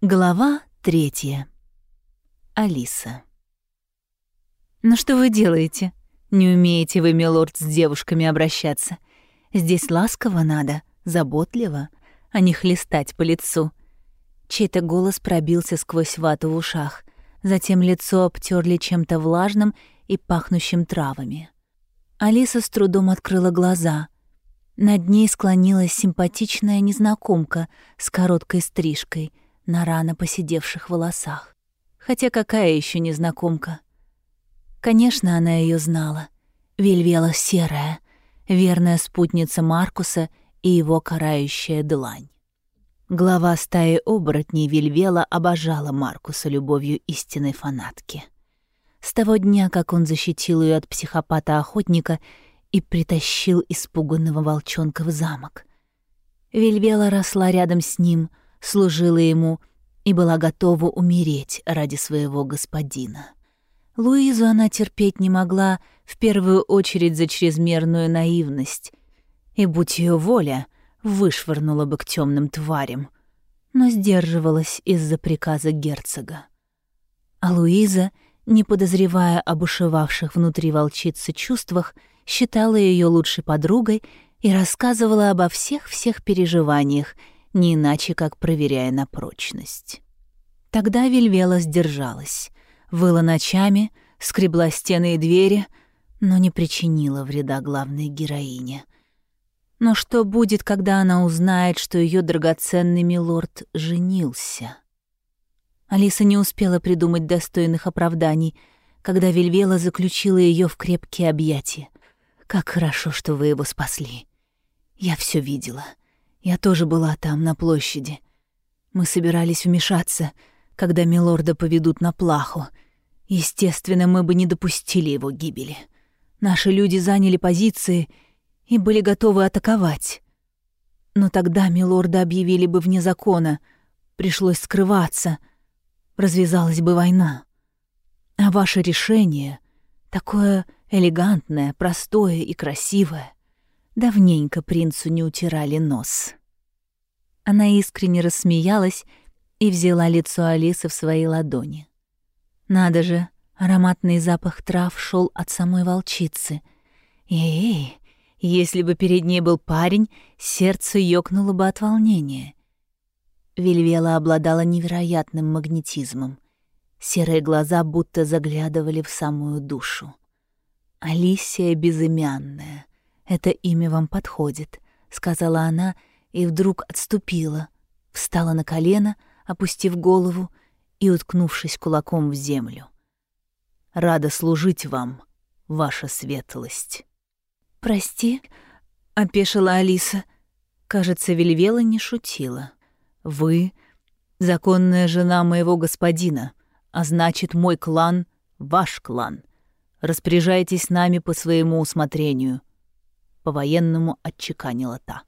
Глава третья. Алиса. «Ну что вы делаете? Не умеете вы, милорд, с девушками обращаться. Здесь ласково надо, заботливо, а не хлестать по лицу». Чей-то голос пробился сквозь вату в ушах. Затем лицо обтерли чем-то влажным и пахнущим травами. Алиса с трудом открыла глаза. Над ней склонилась симпатичная незнакомка с короткой стрижкой — на рано посидевших волосах. Хотя какая еще незнакомка? Конечно, она ее знала. Вельвела серая, верная спутница Маркуса и его карающая длань. Глава стаи оборотней Вельвела обожала Маркуса любовью истинной фанатки. С того дня, как он защитил ее от психопата-охотника и притащил испуганного волчонка в замок. Вельвела росла рядом с ним, служила ему и была готова умереть ради своего господина. Луизу она терпеть не могла в первую очередь за чрезмерную наивность, и, будь ее воля, вышвырнула бы к темным тварям, но сдерживалась из-за приказа герцога. А Луиза, не подозревая об ушивавших внутри волчицы чувствах, считала ее лучшей подругой и рассказывала обо всех-всех переживаниях, не иначе как проверяя на прочность. Тогда Вельвела сдержалась, выла ночами, скребла стены и двери, но не причинила вреда главной героине. Но что будет, когда она узнает, что ее драгоценный милорд женился? Алиса не успела придумать достойных оправданий, когда Вельвела заключила ее в крепкие объятия. «Как хорошо, что вы его спасли. Я все видела. Я тоже была там, на площади. Мы собирались вмешаться, когда милорда поведут на плаху. Естественно, мы бы не допустили его гибели. Наши люди заняли позиции и были готовы атаковать. Но тогда милорда объявили бы вне закона, пришлось скрываться, развязалась бы война. А ваше решение, такое элегантное, простое и красивое, Давненько принцу не утирали нос. Она искренне рассмеялась и взяла лицо Алисы в свои ладони. Надо же, ароматный запах трав шел от самой волчицы. Эй, если бы перед ней был парень, сердце ёкнуло бы от волнения. Вельвела обладала невероятным магнетизмом. Серые глаза будто заглядывали в самую душу. Алисия безымянная. «Это имя вам подходит», — сказала она и вдруг отступила, встала на колено, опустив голову и уткнувшись кулаком в землю. «Рада служить вам, ваша светлость». «Прости», — опешила Алиса. Кажется, Вельвела не шутила. «Вы — законная жена моего господина, а значит, мой клан — ваш клан. Распоряжайтесь нами по своему усмотрению по-военному отчеканила та.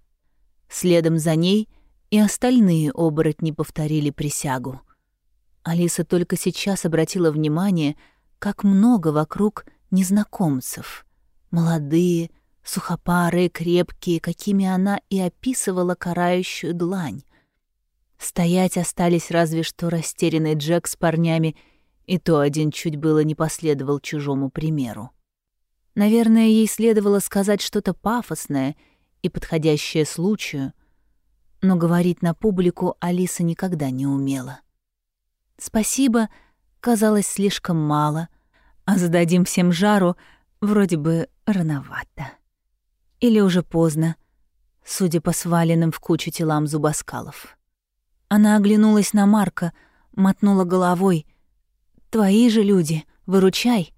Следом за ней и остальные оборотни повторили присягу. Алиса только сейчас обратила внимание, как много вокруг незнакомцев. Молодые, сухопарые, крепкие, какими она и описывала карающую длань. Стоять остались разве что растерянный Джек с парнями, и то один чуть было не последовал чужому примеру. Наверное, ей следовало сказать что-то пафосное и подходящее случаю, но говорить на публику Алиса никогда не умела. «Спасибо» казалось слишком мало, а зададим всем жару вроде бы рановато. Или уже поздно, судя по сваленным в кучу телам зубоскалов. Она оглянулась на Марка, мотнула головой. «Твои же люди, выручай!»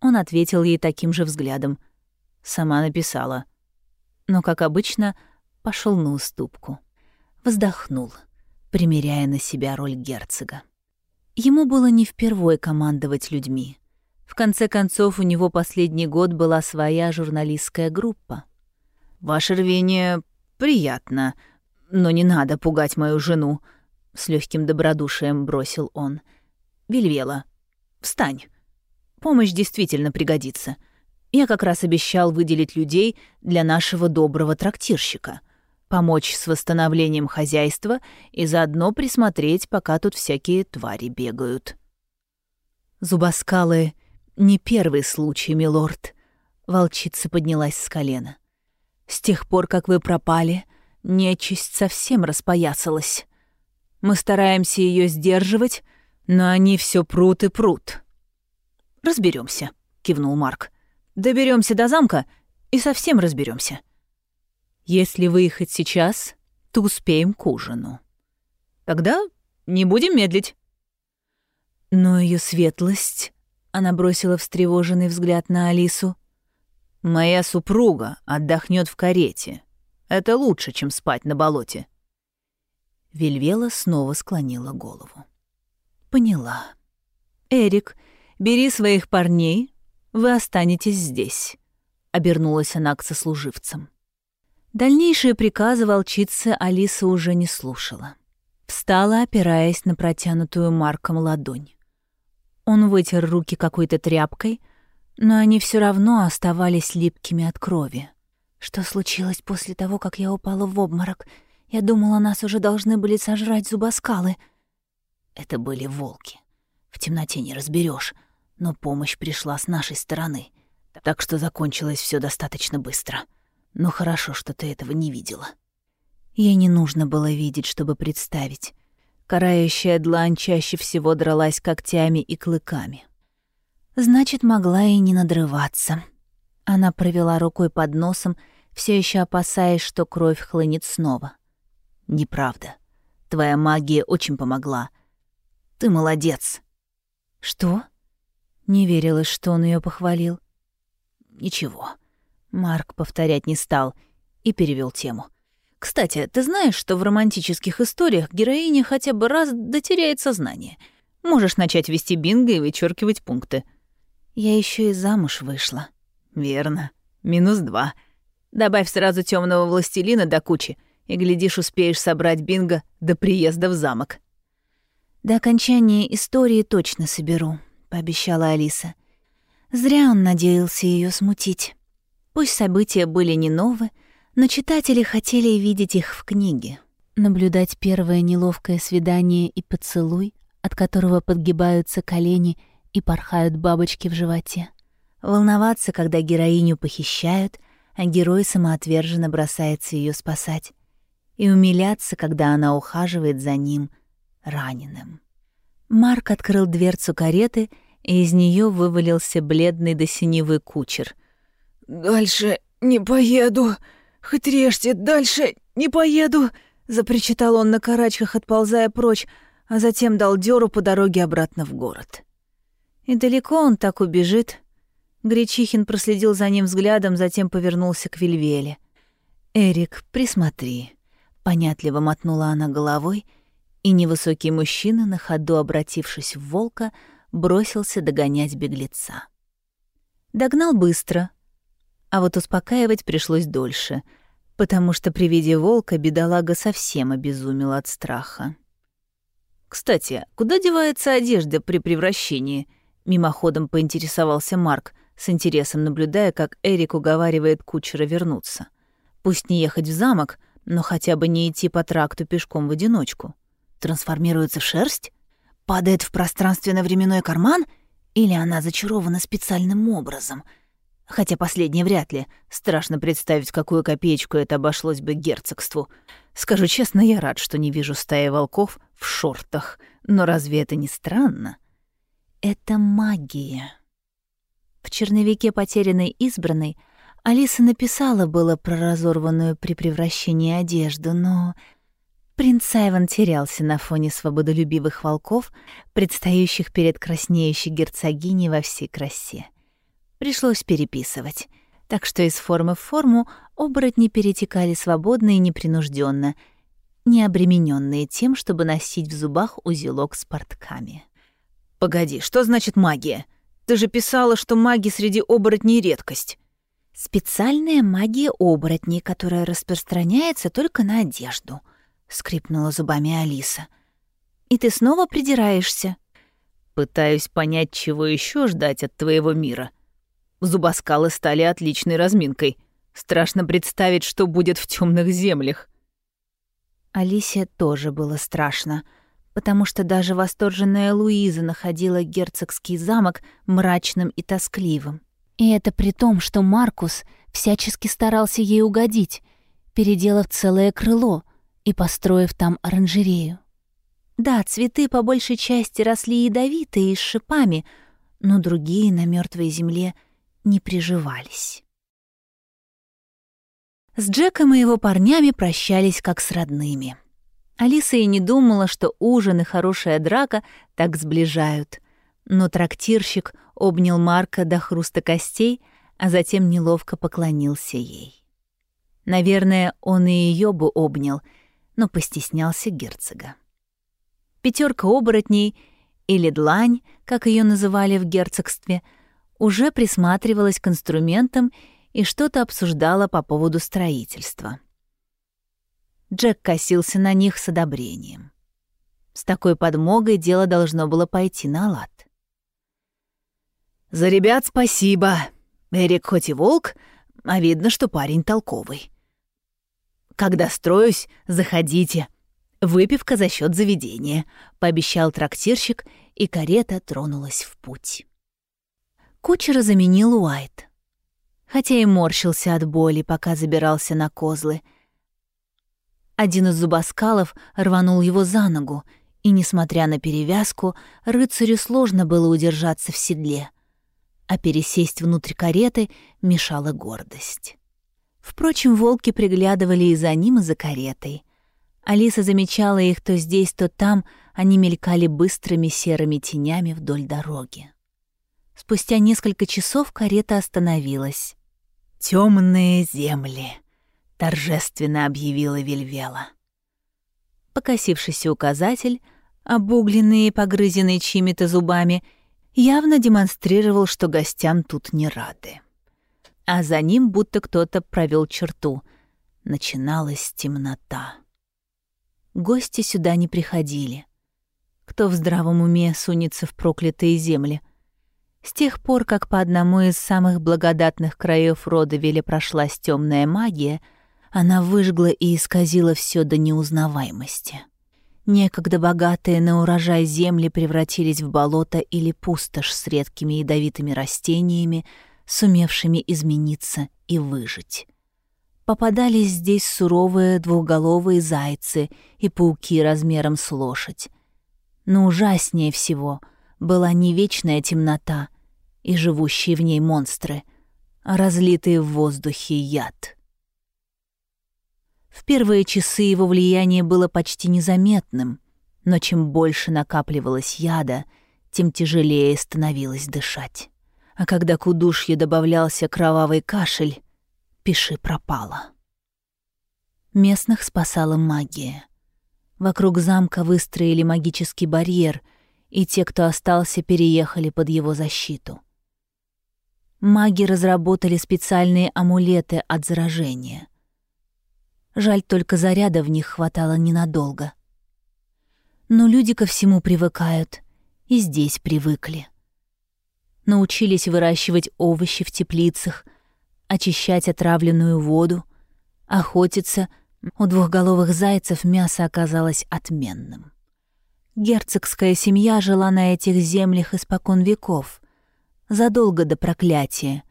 Он ответил ей таким же взглядом. Сама написала. Но, как обычно, пошел на уступку. Вздохнул, примеряя на себя роль герцога. Ему было не впервой командовать людьми. В конце концов, у него последний год была своя журналистская группа. «Ваше рвение приятно, но не надо пугать мою жену», — с легким добродушием бросил он. «Вельвела, встань». Помощь действительно пригодится. Я как раз обещал выделить людей для нашего доброго трактирщика. помочь с восстановлением хозяйства и заодно присмотреть, пока тут всякие твари бегают. Зубоскалы — не первый случай, милорд. Волчица поднялась с колена. С тех пор, как вы пропали, нечисть совсем распоясалась. Мы стараемся ее сдерживать, но они все прут и прут. Разберемся, кивнул Марк. Доберемся до замка и совсем разберемся. Если выехать сейчас, то успеем к ужину. Тогда не будем медлить. Но ее светлость, она бросила встревоженный взгляд на Алису. Моя супруга отдохнет в карете. Это лучше, чем спать на болоте. Вельвела снова склонила голову. Поняла. Эрик, бери своих парней, вы останетесь здесь. Обернулась она к сослуживцам. Дальнейшие приказы волчицы Алиса уже не слушала. Встала, опираясь на протянутую Марком ладонь. Он вытер руки какой-то тряпкой, но они все равно оставались липкими от крови. Что случилось после того, как я упала в обморок? Я думала, нас уже должны были сожрать зубоскалы. Это были волки. В темноте не разберешь, но помощь пришла с нашей стороны, так что закончилось все достаточно быстро. Но хорошо, что ты этого не видела. Ей не нужно было видеть, чтобы представить. Карающая длань чаще всего дралась когтями и клыками. Значит, могла и не надрываться. Она провела рукой под носом, все еще опасаясь, что кровь хлынет снова. Неправда. Твоя магия очень помогла. Ты молодец. Что? Не верилось, что он ее похвалил. Ничего. Марк повторять не стал и перевел тему. «Кстати, ты знаешь, что в романтических историях героиня хотя бы раз дотеряет сознание? Можешь начать вести бинго и вычеркивать пункты». «Я еще и замуж вышла». «Верно. Минус два. Добавь сразу темного властелина до кучи, и, глядишь, успеешь собрать бинго до приезда в замок». «До окончания истории точно соберу», — пообещала Алиса. Зря он надеялся ее смутить. Пусть события были не новые, но читатели хотели видеть их в книге. Наблюдать первое неловкое свидание и поцелуй, от которого подгибаются колени и порхают бабочки в животе. Волноваться, когда героиню похищают, а герой самоотверженно бросается ее спасать. И умиляться, когда она ухаживает за ним, раненым. Марк открыл дверцу кареты, и из нее вывалился бледный до синевы кучер. «Дальше не поеду. Хоть режьте, дальше не поеду!» Запричитал он на карачках, отползая прочь, а затем дал дёру по дороге обратно в город. И далеко он так убежит. Гречихин проследил за ним взглядом, затем повернулся к Вильвеле. «Эрик, присмотри», — понятливо мотнула она головой, и невысокий мужчина, на ходу обратившись в волка, бросился догонять беглеца. Догнал быстро — а вот успокаивать пришлось дольше, потому что при виде волка бедолага совсем обезумел от страха. «Кстати, куда девается одежда при превращении?» — мимоходом поинтересовался Марк, с интересом наблюдая, как Эрик уговаривает кучера вернуться. Пусть не ехать в замок, но хотя бы не идти по тракту пешком в одиночку. Трансформируется в шерсть? Падает в пространственно-временной карман? Или она зачарована специальным образом — Хотя последнее вряд ли. Страшно представить, какую копеечку это обошлось бы герцогству. Скажу честно, я рад, что не вижу стаи волков в шортах. Но разве это не странно? Это магия. В черновике потерянной избранной Алиса написала было про разорванную при превращении одежду, но принц Сайван терялся на фоне свободолюбивых волков, предстающих перед краснеющей герцогиней во всей красе. Пришлось переписывать. Так что из формы в форму оборотни перетекали свободно и непринужденно, не обремененные тем, чтобы носить в зубах узелок с портками. «Погоди, что значит магия? Ты же писала, что маги среди оборотней — редкость». «Специальная магия оборотней, которая распространяется только на одежду», — скрипнула зубами Алиса. «И ты снова придираешься?» «Пытаюсь понять, чего еще ждать от твоего мира», Зубоскалы стали отличной разминкой. Страшно представить, что будет в темных землях. Алисе тоже было страшно, потому что даже восторженная Луиза находила герцогский замок мрачным и тоскливым. И это при том, что Маркус всячески старался ей угодить, переделав целое крыло и построив там оранжерею. Да, цветы по большей части росли ядовитые и с шипами, но другие на мертвой земле не приживались. С Джеком и его парнями прощались как с родными. Алиса и не думала, что ужин и хорошая драка так сближают. Но трактирщик обнял Марка до хруста костей, а затем неловко поклонился ей. Наверное, он и ее бы обнял, но постеснялся герцога. Пятерка оборотней, или длань, как ее называли в герцогстве, уже присматривалась к инструментам и что-то обсуждала по поводу строительства. Джек косился на них с одобрением. С такой подмогой дело должно было пойти на лад. «За ребят спасибо. Эрик хоть и волк, а видно, что парень толковый. Когда строюсь, заходите», Выпивка за счет заведения, пообещал трактирщик, и карета тронулась в путь. Кучера заменил Уайт. Хотя и морщился от боли, пока забирался на козлы. Один из зубоскалов рванул его за ногу, и, несмотря на перевязку, рыцарю сложно было удержаться в седле, а пересесть внутрь кареты мешала гордость. Впрочем, волки приглядывали и за ним, и за каретой — Алиса замечала их то здесь, то там, они мелькали быстрыми серыми тенями вдоль дороги. Спустя несколько часов карета остановилась. «Тёмные земли», — торжественно объявила Вельвела. Покосившийся указатель, обугленный и погрызенный чьими-то зубами, явно демонстрировал, что гостям тут не рады. А за ним будто кто-то провел черту. Начиналась темнота гости сюда не приходили. Кто в здравом уме сунется в проклятые земли? С тех пор, как по одному из самых благодатных краев Родовеля прошлась темная магия, она выжгла и исказила все до неузнаваемости. Некогда богатые на урожай земли превратились в болото или пустошь с редкими ядовитыми растениями, сумевшими измениться и выжить попадались здесь суровые двухголовые зайцы и пауки размером с лошадь. Но ужаснее всего была не вечная темнота и живущие в ней монстры, а разлитый в воздухе яд. В первые часы его влияние было почти незаметным, но чем больше накапливалось яда, тем тяжелее становилось дышать. А когда к удушье добавлялся кровавый кашель, пиши пропало. Местных спасала магия. Вокруг замка выстроили магический барьер, и те, кто остался, переехали под его защиту. Маги разработали специальные амулеты от заражения. Жаль, только заряда в них хватало ненадолго. Но люди ко всему привыкают, и здесь привыкли. Научились выращивать овощи в теплицах — очищать отравленную воду, охотиться. У двухголовых зайцев мясо оказалось отменным. Герцогская семья жила на этих землях испокон веков, задолго до проклятия,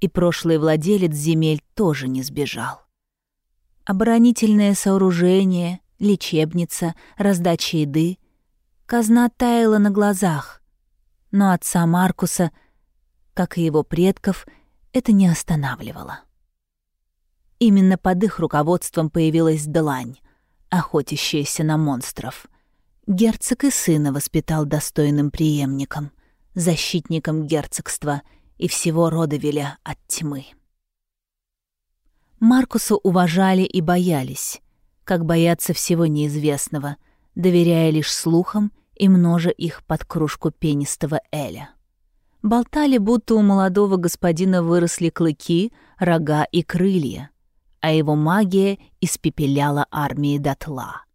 и прошлый владелец земель тоже не сбежал. Оборонительное сооружение, лечебница, раздача еды. Казна таяла на глазах, но отца Маркуса, как и его предков — это не останавливало. Именно под их руководством появилась Длань, охотящаяся на монстров. Герцог и сына воспитал достойным преемником, защитником герцогства и всего Родовеля от тьмы. Маркуса уважали и боялись, как боятся всего неизвестного, доверяя лишь слухам и множа их под кружку пенистого Эля. Болтали, будто у молодого господина выросли клыки, рога и крылья, а его магия испепеляла армии дотла.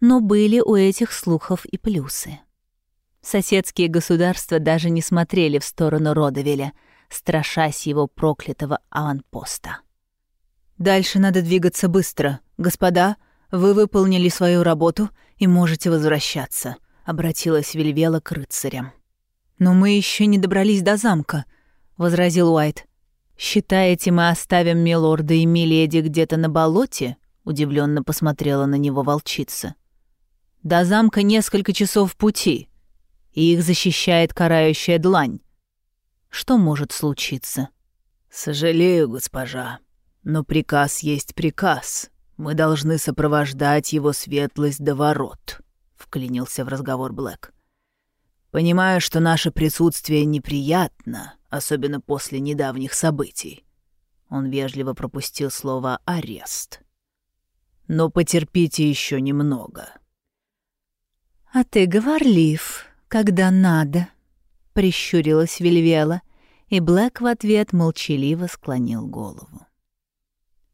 Но были у этих слухов и плюсы. Соседские государства даже не смотрели в сторону Родовеля, страшась его проклятого аванпоста. «Дальше надо двигаться быстро. Господа, вы выполнили свою работу и можете возвращаться», — обратилась Вельвела к рыцарям. «Но мы еще не добрались до замка», — возразил Уайт. «Считаете, мы оставим милорда и миледи где-то на болоте?» — удивленно посмотрела на него волчица. «До замка несколько часов пути, и их защищает карающая длань. Что может случиться?» «Сожалею, госпожа, но приказ есть приказ. Мы должны сопровождать его светлость до ворот», — вклинился в разговор Блэк. «Понимаю, что наше присутствие неприятно, особенно после недавних событий». Он вежливо пропустил слово «арест». «Но потерпите еще немного». «А ты говорлив, когда надо», — прищурилась Вельвела, и Блэк в ответ молчаливо склонил голову.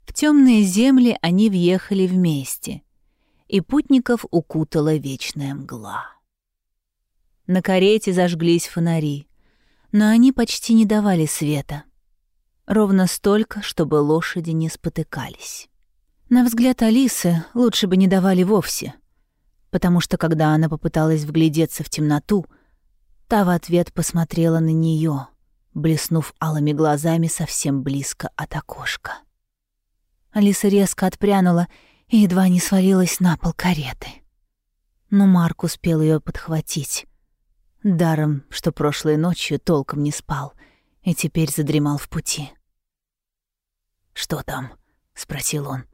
В темные земли они въехали вместе, и путников укутала вечная мгла. На карете зажглись фонари, но они почти не давали света. Ровно столько, чтобы лошади не спотыкались. На взгляд Алисы лучше бы не давали вовсе, потому что когда она попыталась вглядеться в темноту, та в ответ посмотрела на нее, блеснув алыми глазами совсем близко от окошка. Алиса резко отпрянула и едва не свалилась на пол кареты. Но Марк успел ее подхватить. Даром, что прошлой ночью толком не спал и теперь задремал в пути. «Что там?» — спросил он.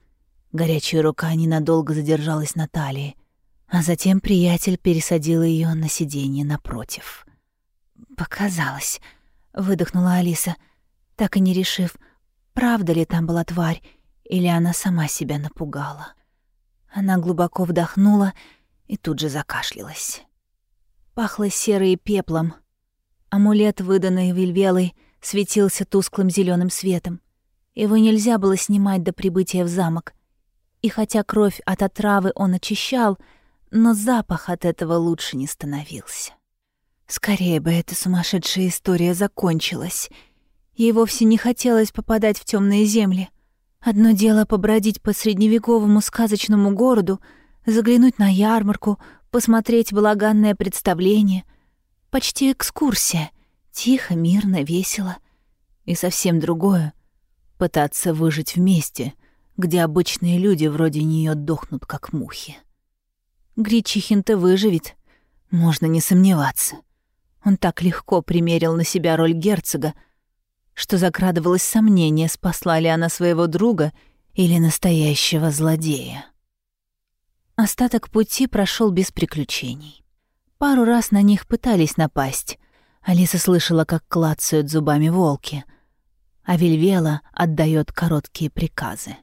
Горячая рука ненадолго задержалась на талии, а затем приятель пересадил ее на сиденье напротив. «Показалось», — выдохнула Алиса, так и не решив, правда ли там была тварь или она сама себя напугала. Она глубоко вдохнула и тут же закашлялась. Пахло серой пеплом. Амулет, выданный Вильвелой, светился тусклым зеленым светом. Его нельзя было снимать до прибытия в замок. И хотя кровь от отравы он очищал, но запах от этого лучше не становился. Скорее бы эта сумасшедшая история закончилась. Ей вовсе не хотелось попадать в темные земли — Одно дело побродить по средневековому сказочному городу, заглянуть на ярмарку, посмотреть балаганное представление. Почти экскурсия. Тихо, мирно, весело. И совсем другое — пытаться выжить вместе, где обычные люди вроде нее дохнут, как мухи. Гричихин-то выживет, можно не сомневаться. Он так легко примерил на себя роль герцога, что закрадывалось сомнение, спасла ли она своего друга или настоящего злодея. Остаток пути прошел без приключений. Пару раз на них пытались напасть. Алиса слышала, как клацают зубами волки, а Вильвела отдает короткие приказы.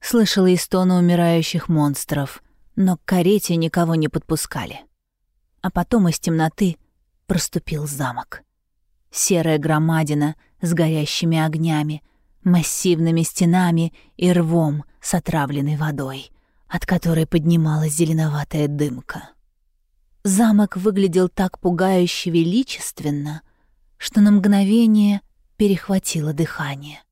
Слышала и стоны умирающих монстров, но к карете никого не подпускали. А потом из темноты проступил замок. Серая громадина — с горящими огнями, массивными стенами и рвом с отравленной водой, от которой поднималась зеленоватая дымка. Замок выглядел так пугающе величественно, что на мгновение перехватило дыхание.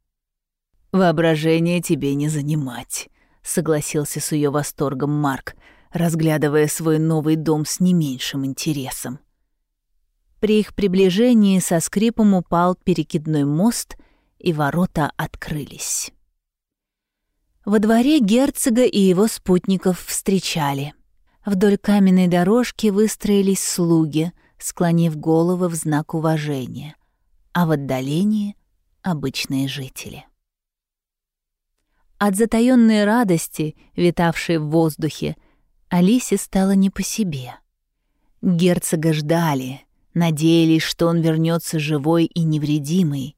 «Воображение тебе не занимать», — согласился с ее восторгом Марк, разглядывая свой новый дом с не меньшим интересом. При их приближении со скрипом упал перекидной мост, и ворота открылись. Во дворе герцога и его спутников встречали. Вдоль каменной дорожки выстроились слуги, склонив головы в знак уважения, а в отдалении — обычные жители. От затаённой радости, витавшей в воздухе, Алисе стало не по себе. Герцога ждали, Надеялись, что он вернется живой и невредимый,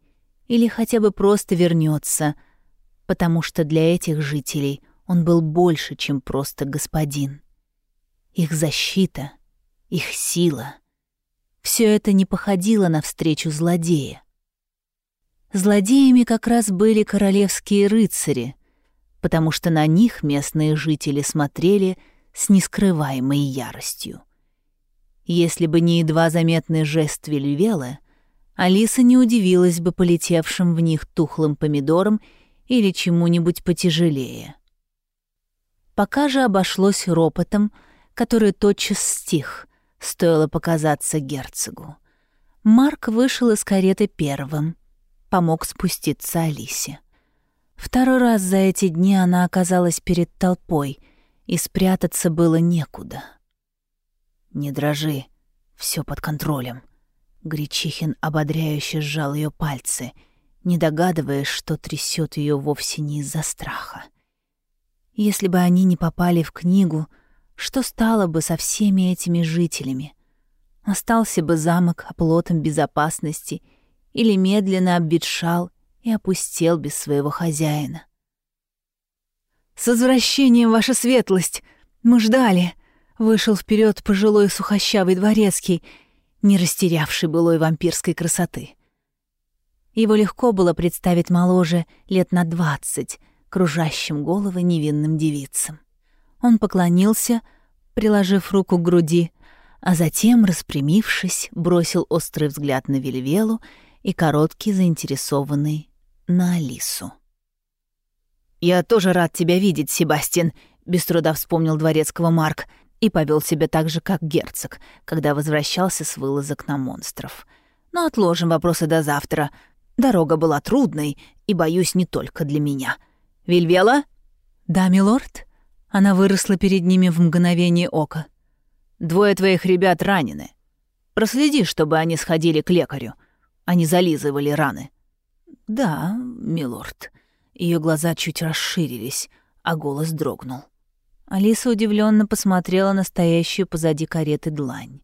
или хотя бы просто вернется, потому что для этих жителей он был больше, чем просто господин. Их защита, их сила — все это не походило на встречу злодея. Злодеями как раз были королевские рыцари, потому что на них местные жители смотрели с нескрываемой яростью. Если бы не едва заметный жест Вильвелы, Алиса не удивилась бы полетевшим в них тухлым помидором или чему-нибудь потяжелее. Пока же обошлось ропотом, который тотчас стих, стоило показаться герцогу. Марк вышел из кареты первым, помог спуститься Алисе. Второй раз за эти дни она оказалась перед толпой, и спрятаться было некуда. «Не дрожи, все под контролем». Гречихин ободряюще сжал ее пальцы, не догадываясь, что трясет ее вовсе не из-за страха. Если бы они не попали в книгу, что стало бы со всеми этими жителями? Остался бы замок оплотом безопасности или медленно обветшал и опустел без своего хозяина. «С возвращением, ваша светлость! Мы ждали!» Вышел вперед пожилой сухощавый дворецкий, не растерявший былой вампирской красоты. Его легко было представить моложе лет на двадцать, кружащим головы невинным девицам. Он поклонился, приложив руку к груди, а затем, распрямившись, бросил острый взгляд на Вельвелу и короткий заинтересованный на Алису. «Я тоже рад тебя видеть, Себастьян», — без труда вспомнил дворецкого Марк и повел себя так же, как герцог, когда возвращался с вылазок на монстров. «Но отложим вопросы до завтра. Дорога была трудной, и, боюсь, не только для меня. Вильвела?» «Да, милорд?» Она выросла перед ними в мгновение ока. «Двое твоих ребят ранены. Проследи, чтобы они сходили к лекарю. Они зализывали раны». «Да, милорд». Ее глаза чуть расширились, а голос дрогнул. Алиса удивленно посмотрела на стоящую позади кареты длань.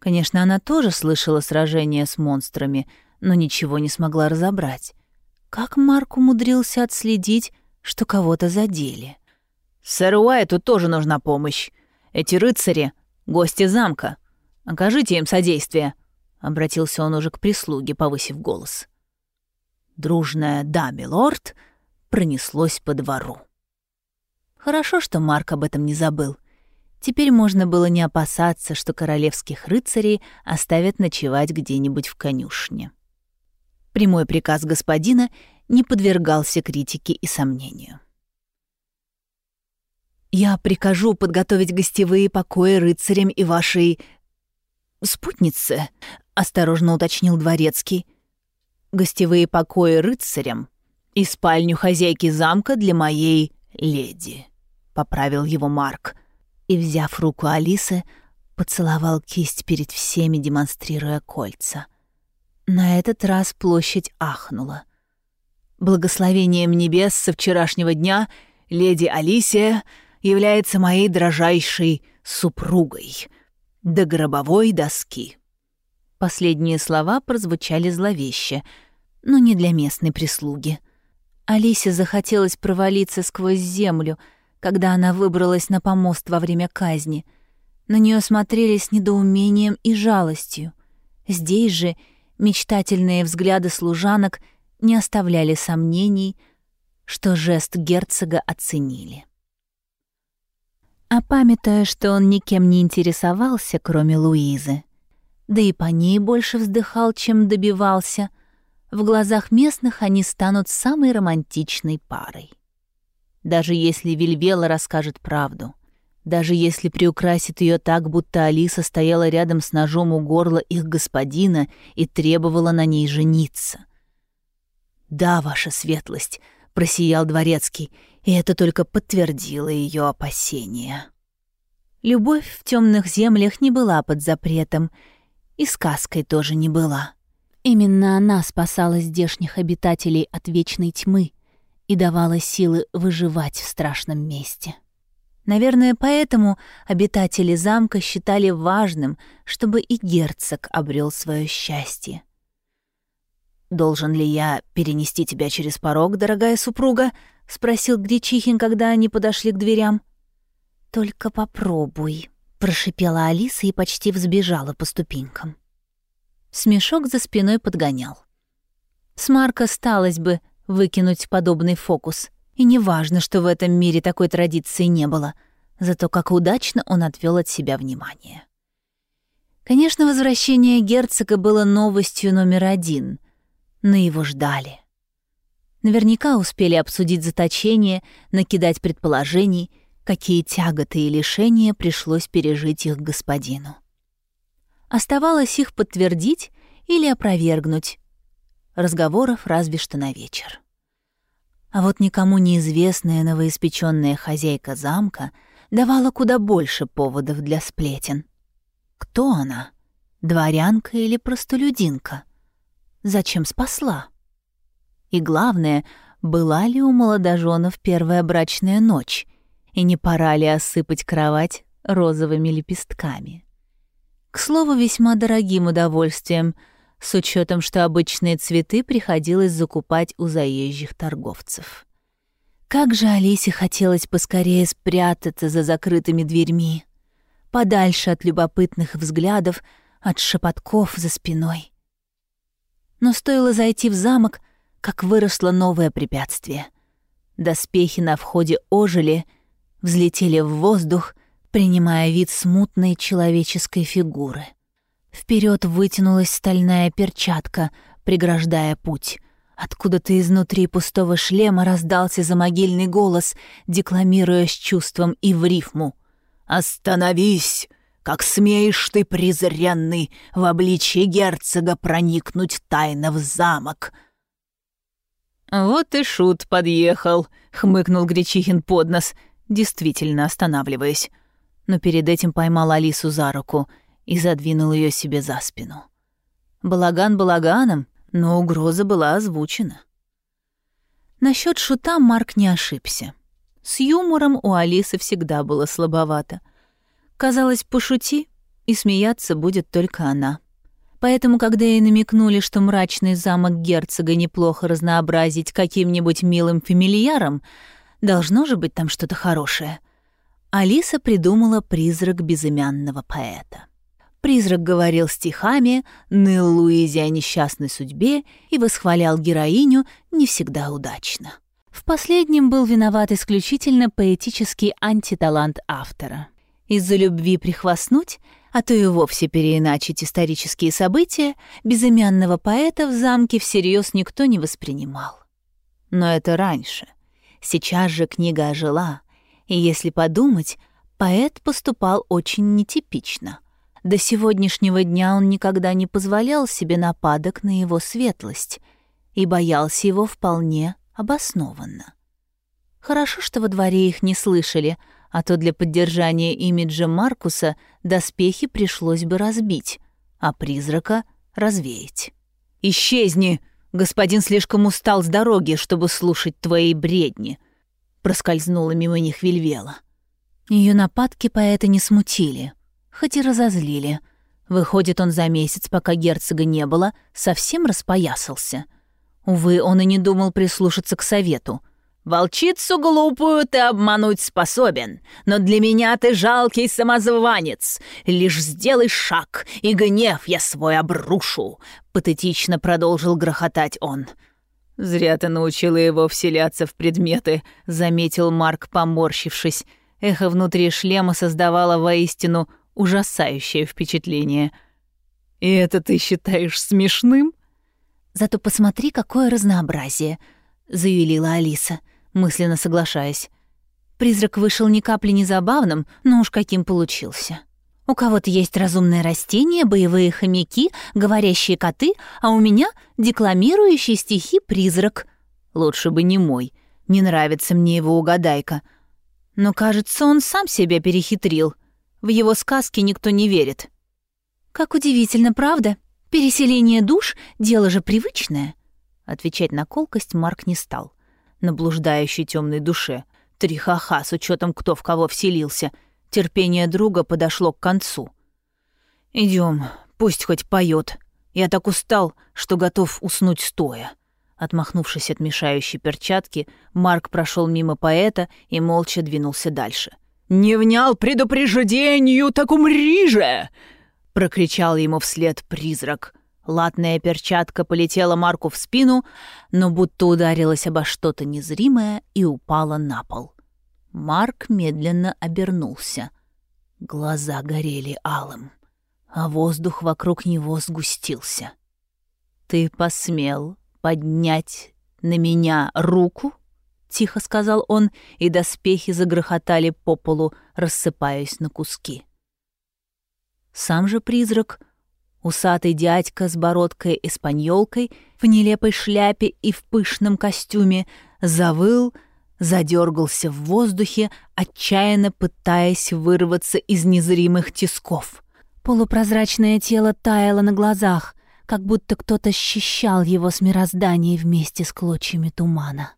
Конечно, она тоже слышала сражение с монстрами, но ничего не смогла разобрать. Как Марк умудрился отследить, что кого-то задели? «Сэру Уайту тоже нужна помощь. Эти рыцари — гости замка. Окажите им содействие», — обратился он уже к прислуге, повысив голос. Дружное «да, милорд» пронеслось по двору. Хорошо, что Марк об этом не забыл. Теперь можно было не опасаться, что королевских рыцарей оставят ночевать где-нибудь в конюшне. Прямой приказ господина не подвергался критике и сомнению. «Я прикажу подготовить гостевые покои рыцарям и вашей... спутнице», — осторожно уточнил дворецкий гостевые покои рыцарям и спальню хозяйки замка для моей леди», — поправил его Марк. И, взяв руку Алисы, поцеловал кисть перед всеми, демонстрируя кольца. На этот раз площадь ахнула. «Благословением небес со вчерашнего дня леди Алисия является моей дрожайшей супругой до гробовой доски». Последние слова прозвучали зловеще — но не для местной прислуги. Алисе захотелось провалиться сквозь землю, когда она выбралась на помост во время казни. На нее смотрели с недоумением и жалостью. Здесь же мечтательные взгляды служанок не оставляли сомнений, что жест герцога оценили. А памятая, что он никем не интересовался, кроме Луизы, да и по ней больше вздыхал, чем добивался — в глазах местных они станут самой романтичной парой. Даже если Вильвела расскажет правду, даже если приукрасит ее так, будто Алиса стояла рядом с ножом у горла их господина и требовала на ней жениться. «Да, ваша светлость», — просиял дворецкий, и это только подтвердило ее опасения. Любовь в темных землях не была под запретом, и сказкой тоже не была. Именно она спасала здешних обитателей от вечной тьмы и давала силы выживать в страшном месте. Наверное, поэтому обитатели замка считали важным, чтобы и герцог обрел свое счастье. «Должен ли я перенести тебя через порог, дорогая супруга?» — спросил Гречихин, когда они подошли к дверям. «Только попробуй», — прошипела Алиса и почти взбежала по ступенькам. Смешок за спиной подгонял. С Марка сталось бы выкинуть подобный фокус. И неважно, что в этом мире такой традиции не было, зато как удачно он отвел от себя внимание. Конечно, возвращение герцога было новостью номер один, но его ждали. Наверняка успели обсудить заточение, накидать предположений, какие тяготы и лишения пришлось пережить их господину. Оставалось их подтвердить или опровергнуть. Разговоров разве что на вечер. А вот никому неизвестная новоиспеченная хозяйка замка давала куда больше поводов для сплетен. Кто она? Дворянка или простолюдинка? Зачем спасла? И главное, была ли у молодоженов первая брачная ночь, и не пора ли осыпать кровать розовыми лепестками? К слову, весьма дорогим удовольствием — с учетом, что обычные цветы приходилось закупать у заезжих торговцев. Как же Алисе хотелось поскорее спрятаться за закрытыми дверьми, подальше от любопытных взглядов, от шепотков за спиной. Но стоило зайти в замок, как выросло новое препятствие. Доспехи на входе ожили, взлетели в воздух, принимая вид смутной человеческой фигуры — Вперед вытянулась стальная перчатка, преграждая путь. Откуда-то изнутри пустого шлема раздался замогильный голос, декламируя с чувством и в рифму. «Остановись! Как смеешь ты, презренный, в обличье герцога проникнуть тайно в замок!» «Вот и шут подъехал», — хмыкнул Гречихин под нос, действительно останавливаясь. Но перед этим поймал Алису за руку — и задвинул ее себе за спину. Балаган балаганом, но угроза была озвучена. Насчет шута Марк не ошибся. С юмором у Алисы всегда было слабовато. Казалось, пошути, и смеяться будет только она. Поэтому, когда ей намекнули, что мрачный замок герцога неплохо разнообразить каким-нибудь милым фамильяром, должно же быть там что-то хорошее, Алиса придумала призрак безымянного поэта. Призрак говорил стихами, ныл Луизе о несчастной судьбе и восхвалял героиню не всегда удачно. В последнем был виноват исключительно поэтический антиталант автора. Из-за любви прихвастнуть, а то и вовсе переиначить исторические события, безымянного поэта в замке всерьез никто не воспринимал. Но это раньше. Сейчас же книга ожила, и если подумать, поэт поступал очень нетипично. До сегодняшнего дня он никогда не позволял себе нападок на его светлость и боялся его вполне обоснованно. Хорошо, что во дворе их не слышали, а то для поддержания имиджа Маркуса доспехи пришлось бы разбить, а призрака — развеять. «Исчезни! Господин слишком устал с дороги, чтобы слушать твои бредни!» Проскользнула мимо них Вильвела. Ее нападки поэта не смутили — хоть и разозлили. Выходит, он за месяц, пока герцога не было, совсем распоясался. Увы, он и не думал прислушаться к совету. «Волчицу глупую ты обмануть способен, но для меня ты жалкий самозванец. Лишь сделай шаг, и гнев я свой обрушу», — патетично продолжил грохотать он. «Зря ты научила его вселяться в предметы», — заметил Марк, поморщившись. Эхо внутри шлема создавало воистину ужасающее впечатление. И это ты считаешь смешным? Зато посмотри, какое разнообразие, заявила Алиса, мысленно соглашаясь. Призрак вышел ни капли не забавным, но уж каким получился. У кого-то есть разумные растения, боевые хомяки, говорящие коты, а у меня декламирующий стихи призрак. Лучше бы не мой. Не нравится мне его угадайка. Но, кажется, он сам себя перехитрил. В его сказки никто не верит. Как удивительно, правда? Переселение душ — дело же привычное. Отвечать на колкость Марк не стал. На блуждающей темной душе. Три ха-ха с учетом кто в кого вселился. Терпение друга подошло к концу. Идем, пусть хоть поет. Я так устал, что готов уснуть стоя. Отмахнувшись от мешающей перчатки, Марк прошел мимо поэта и молча двинулся дальше — «Не внял предупреждению, так умри же!» — прокричал ему вслед призрак. Латная перчатка полетела Марку в спину, но будто ударилась обо что-то незримое и упала на пол. Марк медленно обернулся. Глаза горели алым, а воздух вокруг него сгустился. «Ты посмел поднять на меня руку?» — тихо сказал он, и доспехи загрохотали по полу, рассыпаясь на куски. Сам же призрак, усатый дядька с бородкой-эспаньолкой, в нелепой шляпе и в пышном костюме, завыл, задергался в воздухе, отчаянно пытаясь вырваться из незримых тисков. Полупрозрачное тело таяло на глазах, как будто кто-то счищал его с мироздания вместе с клочьями тумана.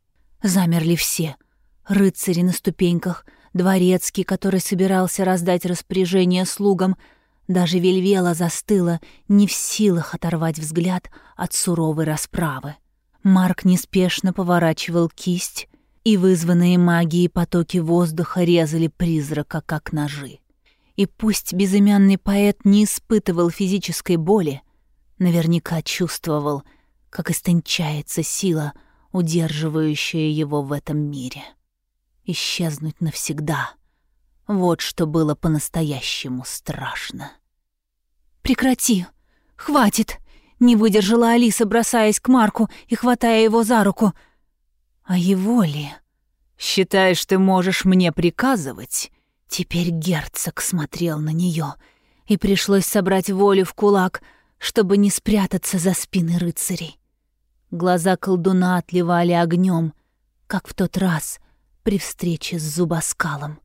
Замерли все. Рыцари на ступеньках, дворецкий, который собирался раздать распоряжение слугам, даже Вельвела застыла, не в силах оторвать взгляд от суровой расправы. Марк неспешно поворачивал кисть, и вызванные магией потоки воздуха резали призрака, как ножи. И пусть безымянный поэт не испытывал физической боли, наверняка чувствовал, как истончается сила, удерживающая его в этом мире. Исчезнуть навсегда — вот что было по-настоящему страшно. «Прекрати! Хватит!» — не выдержала Алиса, бросаясь к Марку и хватая его за руку. «А его ли?» «Считаешь, ты можешь мне приказывать?» Теперь герцог смотрел на нее, и пришлось собрать волю в кулак, чтобы не спрятаться за спины рыцарей. Глаза колдуна отливали огнем, как в тот раз при встрече с зубоскалом.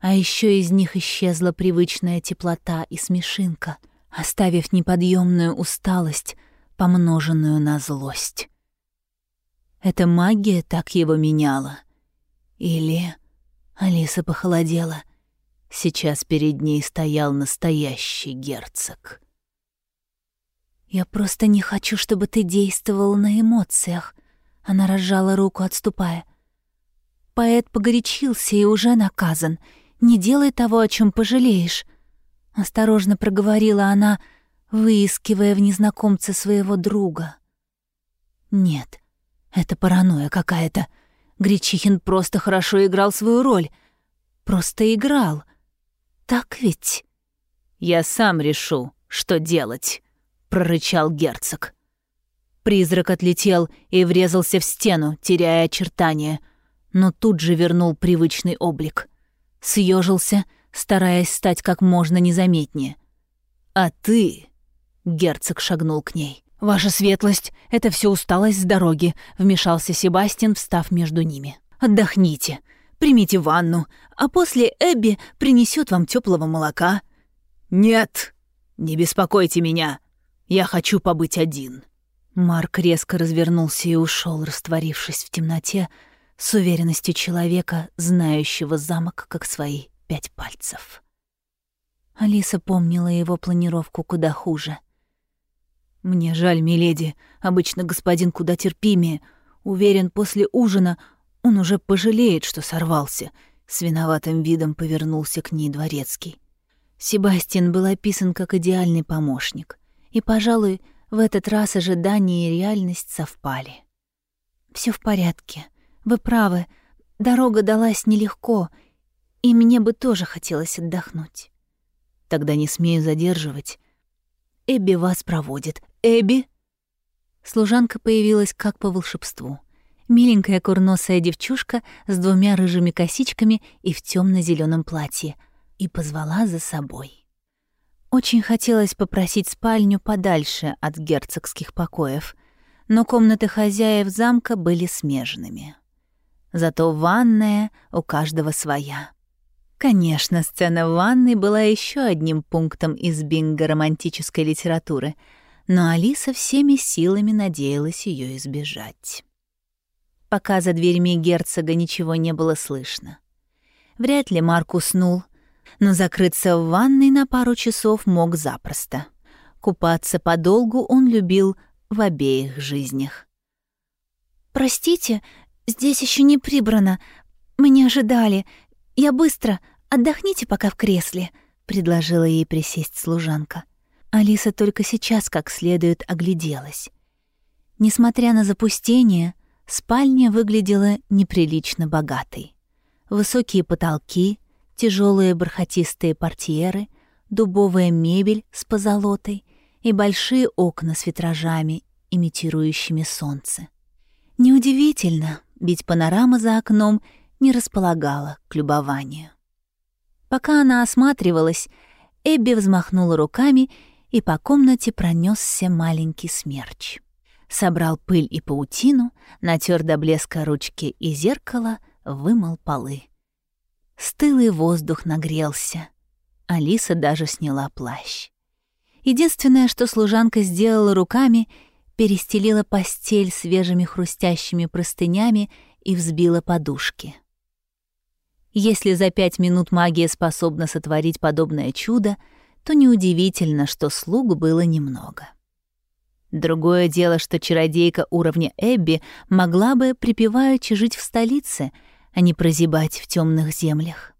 А еще из них исчезла привычная теплота и смешинка, оставив неподъемную усталость, помноженную на злость. Эта магия так его меняла. Или... Алиса похолодела. Сейчас перед ней стоял настоящий герцог. «Я просто не хочу, чтобы ты действовал на эмоциях», — она разжала руку, отступая. «Поэт погорячился и уже наказан — не делай того, о чем пожалеешь», — осторожно проговорила она, выискивая в незнакомце своего друга. «Нет, это паранойя какая-то. Гречихин просто хорошо играл свою роль. Просто играл. Так ведь?» «Я сам решу, что делать», — прорычал герцог. Призрак отлетел и врезался в стену, теряя очертания, но тут же вернул привычный облик съежился, стараясь стать как можно незаметнее. «А ты...» — герцог шагнул к ней. «Ваша светлость, это все усталость с дороги», — вмешался Себастьян, встав между ними. «Отдохните, примите ванну, а после Эбби принесет вам теплого молока». «Нет, не беспокойте меня, я хочу побыть один». Марк резко развернулся и ушел, растворившись в темноте, с уверенностью человека, знающего замок как свои пять пальцев. Алиса помнила его планировку куда хуже. «Мне жаль, миледи, обычно господин куда терпимее. Уверен, после ужина он уже пожалеет, что сорвался». С виноватым видом повернулся к ней дворецкий. Себастьян был описан как идеальный помощник, и, пожалуй, в этот раз ожидание и реальность совпали. Все в порядке», вы правы, дорога далась нелегко, и мне бы тоже хотелось отдохнуть. Тогда не смею задерживать. Эбби вас проводит. Эбби!» Служанка появилась как по волшебству. Миленькая курносая девчушка с двумя рыжими косичками и в темно зеленом платье, и позвала за собой. Очень хотелось попросить спальню подальше от герцогских покоев, но комнаты хозяев замка были смежными. Зато ванная у каждого своя. Конечно, сцена в ванной была еще одним пунктом из бинго романтической литературы, но Алиса всеми силами надеялась ее избежать. Пока за дверьми герцога ничего не было слышно. Вряд ли Марк уснул, но закрыться в ванной на пару часов мог запросто. Купаться подолгу он любил в обеих жизнях. «Простите, «Здесь еще не прибрано. Мы не ожидали. Я быстро. Отдохните пока в кресле», — предложила ей присесть служанка. Алиса только сейчас как следует огляделась. Несмотря на запустение, спальня выглядела неприлично богатой. Высокие потолки, тяжелые бархатистые портьеры, дубовая мебель с позолотой и большие окна с витражами, имитирующими солнце. Неудивительно, ведь панорама за окном не располагала к любованию. Пока она осматривалась, Эбби взмахнула руками, и по комнате пронесся маленький смерч. Собрал пыль и паутину, натер до блеска ручки и зеркало, вымыл полы. Стылый воздух нагрелся. Алиса даже сняла плащ. Единственное, что служанка сделала руками, перестелила постель свежими хрустящими простынями и взбила подушки. Если за пять минут магия способна сотворить подобное чудо, то неудивительно, что слуг было немного. Другое дело, что чародейка уровня Эбби могла бы припеваючи жить в столице, а не прозябать в темных землях.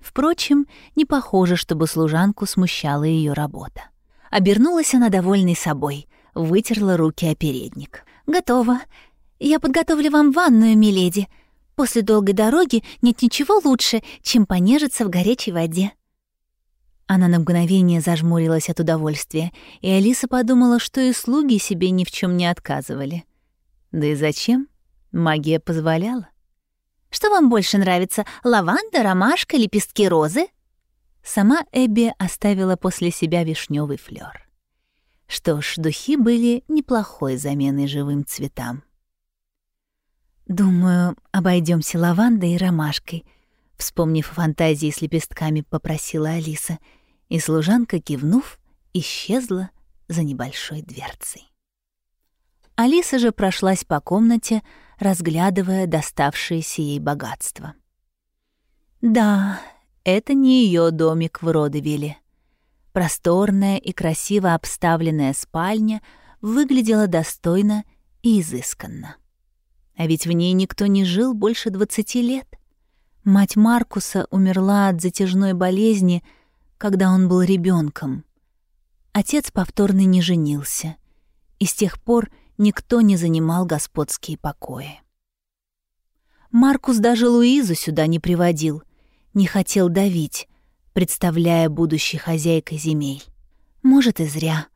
Впрочем, не похоже, чтобы служанку смущала ее работа. Обернулась она довольной собой, вытерла руки о передник. «Готово. Я подготовлю вам ванную, миледи. После долгой дороги нет ничего лучше, чем понежиться в горячей воде». Она на мгновение зажмурилась от удовольствия, и Алиса подумала, что и слуги себе ни в чем не отказывали. Да и зачем? Магия позволяла. «Что вам больше нравится, лаванда, ромашка, лепестки розы?» Сама Эбби оставила после себя вишневый флёр. Что ж, духи были неплохой заменой живым цветам. «Думаю, обойдемся лавандой и ромашкой», — вспомнив фантазии с лепестками, попросила Алиса, и служанка, кивнув, исчезла за небольшой дверцей. Алиса же прошлась по комнате, разглядывая доставшееся ей богатство. Да, это не ее домик в Родовиле. Просторная и красиво обставленная спальня выглядела достойно и изысканно. А ведь в ней никто не жил больше двадцати лет. Мать Маркуса умерла от затяжной болезни, когда он был ребенком. Отец повторно не женился, и с тех пор никто не занимал господские покои. Маркус даже Луизу сюда не приводил, не хотел давить, представляя будущей хозяйкой земель. Может, и зря.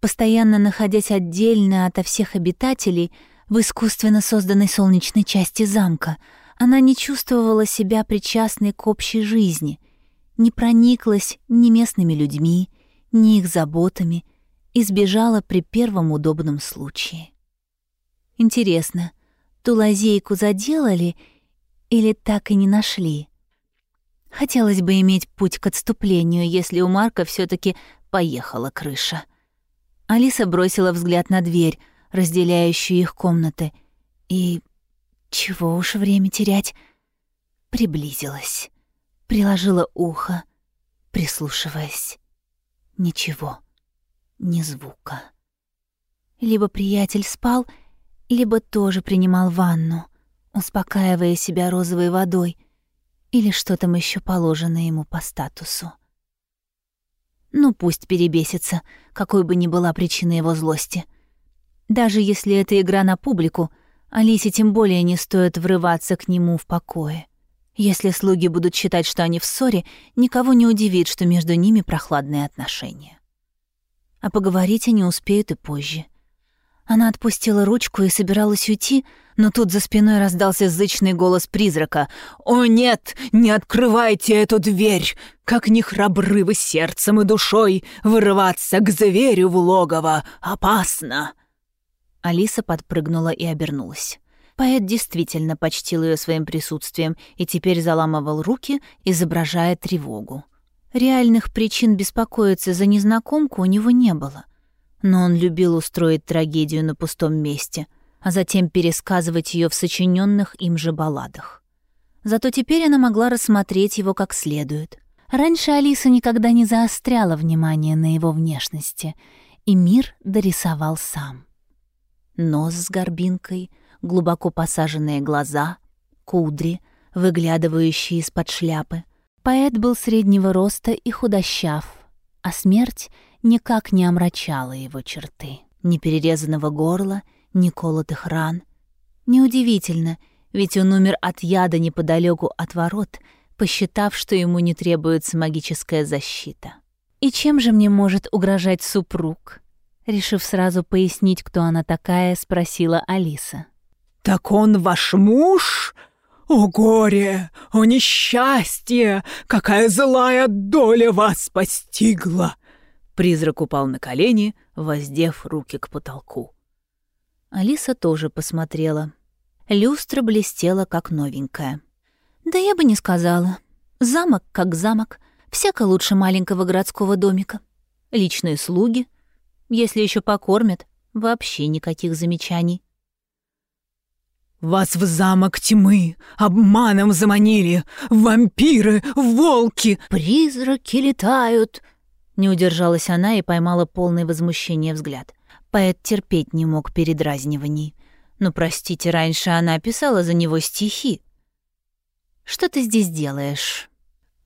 Постоянно находясь отдельно ото всех обитателей в искусственно созданной солнечной части замка, она не чувствовала себя причастной к общей жизни, не прониклась ни местными людьми, ни их заботами и сбежала при первом удобном случае. Интересно, ту лазейку заделали или так и не нашли? Хотелось бы иметь путь к отступлению, если у Марка все таки поехала крыша. Алиса бросила взгляд на дверь, разделяющую их комнаты, и... Чего уж время терять? Приблизилась, приложила ухо, прислушиваясь. Ничего, ни звука. Либо приятель спал, либо тоже принимал ванну, успокаивая себя розовой водой — или что там еще положено ему по статусу. Ну, пусть перебесится, какой бы ни была причина его злости. Даже если это игра на публику, Алисе тем более не стоит врываться к нему в покое. Если слуги будут считать, что они в ссоре, никого не удивит, что между ними прохладные отношения. А поговорить они успеют и позже — она отпустила ручку и собиралась уйти, но тут за спиной раздался зычный голос призрака. «О нет, не открывайте эту дверь! Как не храбры вы сердцем и душой! Вырываться к зверю в логово опасно!» Алиса подпрыгнула и обернулась. Поэт действительно почтил ее своим присутствием и теперь заламывал руки, изображая тревогу. Реальных причин беспокоиться за незнакомку у него не было — но он любил устроить трагедию на пустом месте, а затем пересказывать ее в сочиненных им же балладах. Зато теперь она могла рассмотреть его как следует. Раньше Алиса никогда не заостряла внимание на его внешности, и мир дорисовал сам. Нос с горбинкой, глубоко посаженные глаза, кудри, выглядывающие из-под шляпы. Поэт был среднего роста и худощав, а смерть — никак не омрачала его черты. Ни перерезанного горла, ни колотых ран. Неудивительно, ведь он умер от яда неподалеку от ворот, посчитав, что ему не требуется магическая защита. «И чем же мне может угрожать супруг?» Решив сразу пояснить, кто она такая, спросила Алиса. Так он ваш муж? О горе, о несчастье! Какая злая доля вас постигла!» Призрак упал на колени, воздев руки к потолку. Алиса тоже посмотрела. Люстра блестела, как новенькая. «Да я бы не сказала. Замок как замок. Всяко лучше маленького городского домика. Личные слуги. Если еще покормят, вообще никаких замечаний. «Вас в замок тьмы обманом заманили! Вампиры, волки!» «Призраки летают!» Не удержалась она и поймала полное возмущение взгляд. Поэт терпеть не мог передразниваний. «Ну, простите, раньше она писала за него стихи». «Что ты здесь делаешь?»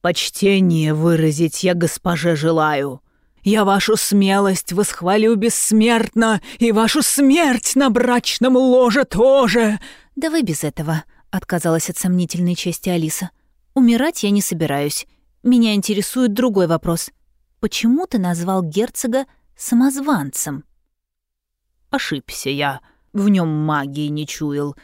«Почтение выразить я госпоже желаю. Я вашу смелость восхвалю бессмертно, и вашу смерть на брачном ложе тоже!» «Да вы без этого», — отказалась от сомнительной чести Алиса. «Умирать я не собираюсь. Меня интересует другой вопрос. Почему ты назвал герцога самозванцем?» «Ошибся я. В нем магии не чуял.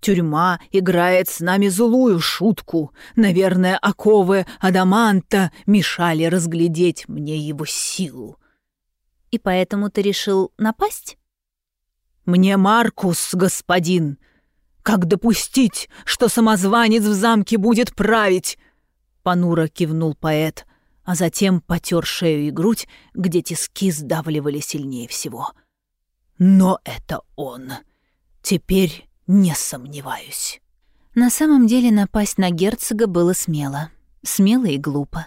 Тюрьма играет с нами злую шутку. Наверное, оковы адаманта мешали разглядеть мне его силу». «И поэтому ты решил напасть?» «Мне Маркус, господин, как допустить, что самозванец в замке будет править?» Понуро кивнул поэт, а затем потер шею и грудь, где тиски сдавливали сильнее всего. «Но это он. Теперь не сомневаюсь». На самом деле напасть на герцога было смело. Смело и глупо.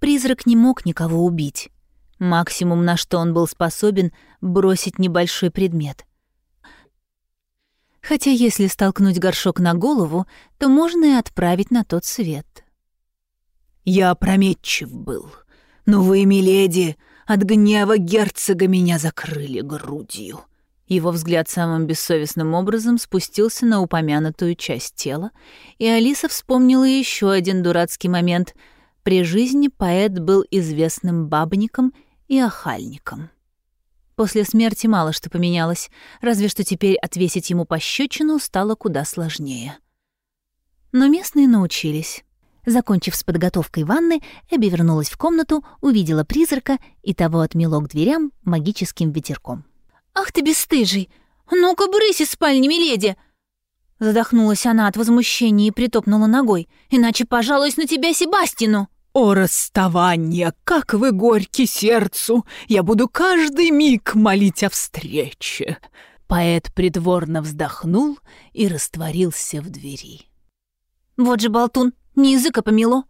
Призрак не мог никого убить. Максимум, на что он был способен, бросить небольшой предмет — Хотя если столкнуть горшок на голову, то можно и отправить на тот свет. «Я опрометчив был, но вы, миледи, от гнева герцога меня закрыли грудью». Его взгляд самым бессовестным образом спустился на упомянутую часть тела, и Алиса вспомнила еще один дурацкий момент. При жизни поэт был известным бабником и охальником. После смерти мало что поменялось, разве что теперь отвесить ему пощечину стало куда сложнее. Но местные научились. Закончив с подготовкой ванны, Эбби вернулась в комнату, увидела призрака и того отмело к дверям магическим ветерком. «Ах ты бесстыжий! Ну-ка, брысь из спальни, миледи!» Задохнулась она от возмущения и притопнула ногой. «Иначе пожалуюсь на тебя Себастину!» «О, расставание, как вы горьки сердцу! Я буду каждый миг молить о встрече!» Поэт притворно вздохнул и растворился в двери. «Вот же болтун, не языка помело!»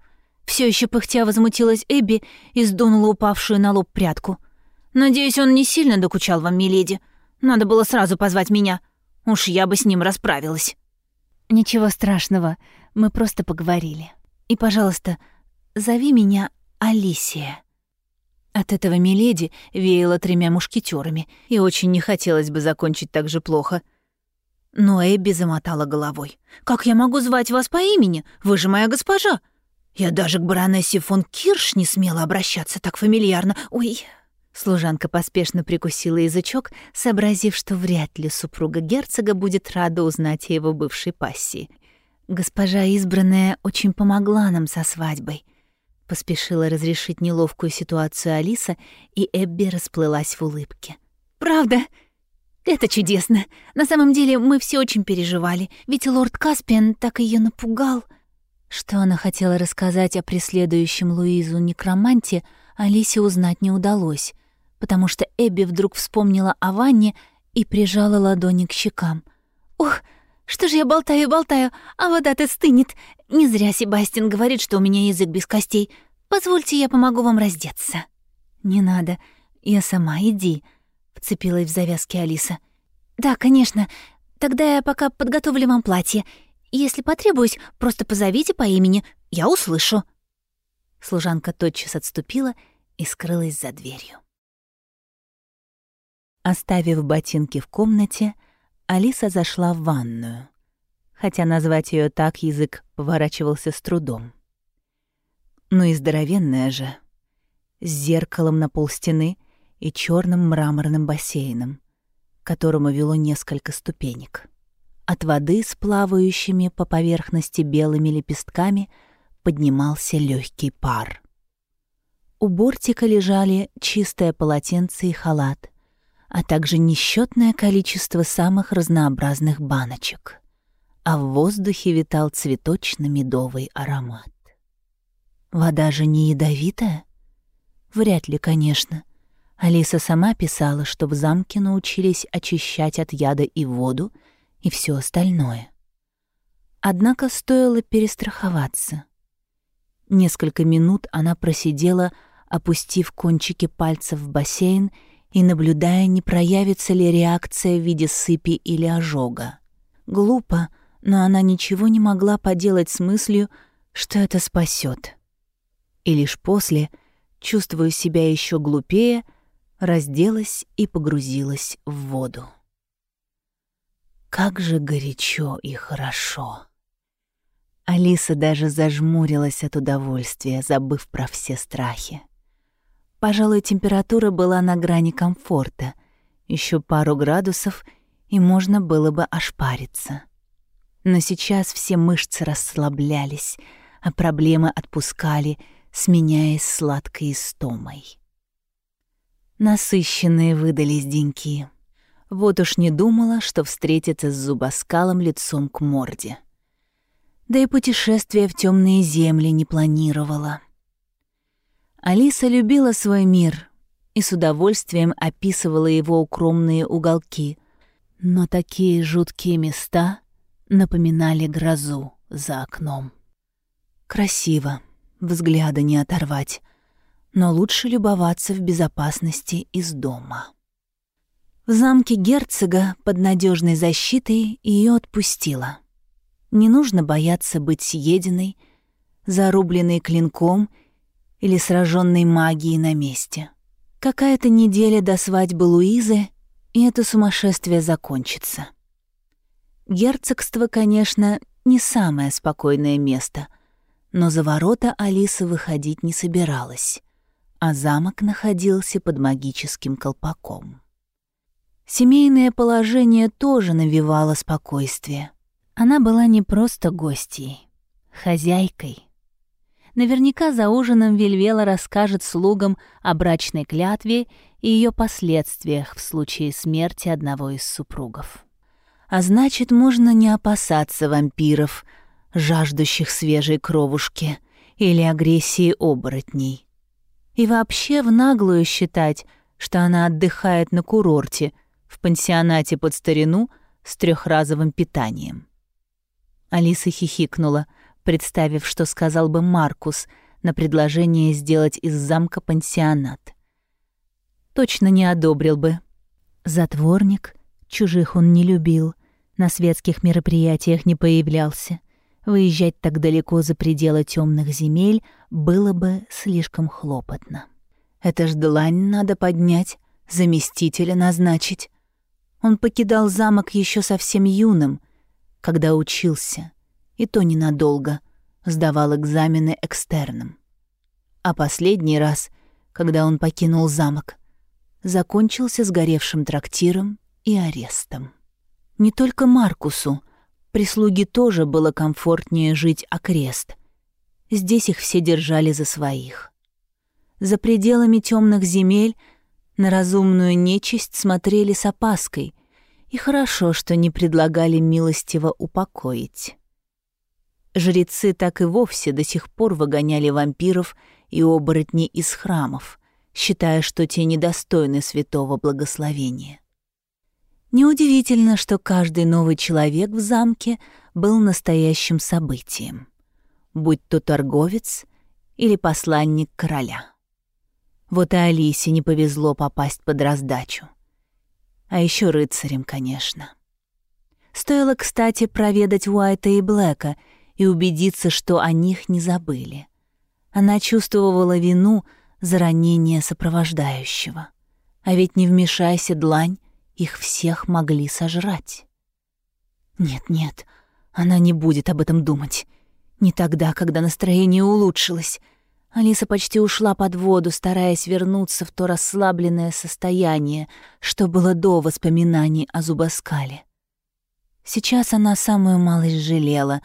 Все еще пыхтя возмутилась Эбби и сдунула упавшую на лоб прядку. «Надеюсь, он не сильно докучал вам, миледи. Надо было сразу позвать меня. Уж я бы с ним расправилась». «Ничего страшного, мы просто поговорили. И, пожалуйста, Зови меня Алисия». От этого Миледи веяло тремя мушкетерами, и очень не хотелось бы закончить так же плохо. Но Эбби замотала головой. «Как я могу звать вас по имени? Вы же моя госпожа!» Я даже к баронессе фон Кирш не смела обращаться так фамильярно. Ой... Служанка поспешно прикусила язычок, сообразив, что вряд ли супруга герцога будет рада узнать о его бывшей пассии. Госпожа избранная очень помогла нам со свадьбой. Поспешила разрешить неловкую ситуацию Алиса, и Эбби расплылась в улыбке. «Правда? Это чудесно. На самом деле мы все очень переживали, ведь лорд Каспиан так ее напугал». Что она хотела рассказать о преследующем Луизу некроманте, Алисе узнать не удалось, потому что Эбби вдруг вспомнила о ванне и прижала ладони к щекам. «Ух, что же я болтаю и болтаю, а вода-то стынет. Не зря Себастьян говорит, что у меня язык без костей. Позвольте, я помогу вам раздеться». «Не надо, я сама, иди», — вцепилась в завязки Алиса. «Да, конечно. Тогда я пока подготовлю вам платье. Если потребуюсь, просто позовите по имени, я услышу». Служанка тотчас отступила и скрылась за дверью. Оставив ботинки в комнате, Алиса зашла в ванную. Хотя назвать ее так язык поворачивался с трудом. Ну и здоровенная же. С зеркалом на полстены и черным мраморным бассейном, к которому вело несколько ступенек. От воды с плавающими по поверхности белыми лепестками поднимался легкий пар. У бортика лежали чистое полотенце и халат, а также несчетное количество самых разнообразных баночек. А в воздухе витал цветочно-медовый аромат. Вода же не ядовитая? Вряд ли, конечно. Алиса сама писала, что в замке научились очищать от яда и воду, и все остальное. Однако стоило перестраховаться. Несколько минут она просидела, опустив кончики пальцев в бассейн и наблюдая, не проявится ли реакция в виде сыпи или ожога. Глупо, но она ничего не могла поделать с мыслью, что это спасет. И лишь после, чувствуя себя еще глупее, разделась и погрузилась в воду. Как же горячо и хорошо. Алиса даже зажмурилась от удовольствия, забыв про все страхи. Пожалуй, температура была на грани комфорта. Еще пару градусов, и можно было бы ошпариться. Но сейчас все мышцы расслаблялись, а проблемы отпускали, сменяясь сладкой истомой. Насыщенные выдались деньки. Вот уж не думала, что встретиться с зубоскалом лицом к морде. Да и путешествие в темные земли не планировала. Алиса любила свой мир и с удовольствием описывала его укромные уголки, но такие жуткие места напоминали грозу за окном. Красиво, взгляда не оторвать, но лучше любоваться в безопасности из дома. В замке герцога под надежной защитой ее отпустила. Не нужно бояться быть съеденной, зарубленной клинком — или сраженной магией на месте. Какая-то неделя до свадьбы Луизы, и это сумасшествие закончится. Герцогство, конечно, не самое спокойное место, но за ворота Алиса выходить не собиралась, а замок находился под магическим колпаком. Семейное положение тоже навевало спокойствие. Она была не просто гостьей, хозяйкой — Наверняка за ужином Вельвела расскажет слугам о брачной клятве и ее последствиях в случае смерти одного из супругов. А значит, можно не опасаться вампиров, жаждущих свежей кровушки или агрессии оборотней. И вообще в наглую считать, что она отдыхает на курорте, в пансионате под старину с трехразовым питанием. Алиса хихикнула — представив, что сказал бы Маркус на предложение сделать из замка пансионат. Точно не одобрил бы. Затворник, чужих он не любил, на светских мероприятиях не появлялся. Выезжать так далеко за пределы темных земель было бы слишком хлопотно. Это ж длань надо поднять, заместителя назначить. Он покидал замок еще совсем юным, когда учился — и то ненадолго, сдавал экзамены экстерном. А последний раз, когда он покинул замок, закончился сгоревшим трактиром и арестом. Не только Маркусу, прислуги тоже было комфортнее жить окрест. Здесь их все держали за своих. За пределами темных земель на разумную нечисть смотрели с опаской, и хорошо, что не предлагали милостиво упокоить. Жрецы так и вовсе до сих пор выгоняли вампиров и оборотней из храмов, считая, что те недостойны святого благословения. Неудивительно, что каждый новый человек в замке был настоящим событием, будь то торговец или посланник короля. Вот и Алисе не повезло попасть под раздачу. А еще рыцарем, конечно. Стоило, кстати, проведать Уайта и Блэка — и убедиться, что о них не забыли. Она чувствовала вину за ранение сопровождающего. А ведь не вмешайся, длань, их всех могли сожрать. Нет-нет, она не будет об этом думать. Не тогда, когда настроение улучшилось. Алиса почти ушла под воду, стараясь вернуться в то расслабленное состояние, что было до воспоминаний о зубоскале. Сейчас она самую малость жалела,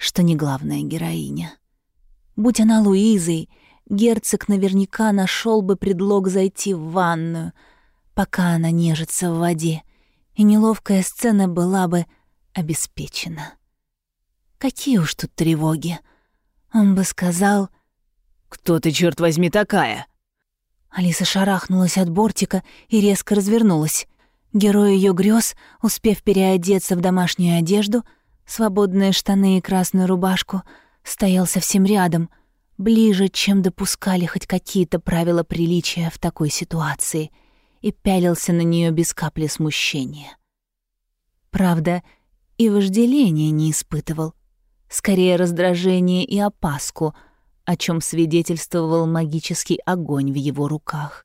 что не главная героиня. Будь она Луизой, герцог наверняка нашел бы предлог зайти в ванную, пока она нежится в воде, и неловкая сцена была бы обеспечена. Какие уж тут тревоги. Он бы сказал... «Кто ты, черт возьми, такая?» Алиса шарахнулась от бортика и резко развернулась. Герой ее грез, успев переодеться в домашнюю одежду, свободные штаны и красную рубашку, стоял совсем рядом, ближе, чем допускали хоть какие-то правила приличия в такой ситуации, и пялился на нее без капли смущения. Правда, и вожделения не испытывал, скорее раздражение и опаску, о чем свидетельствовал магический огонь в его руках.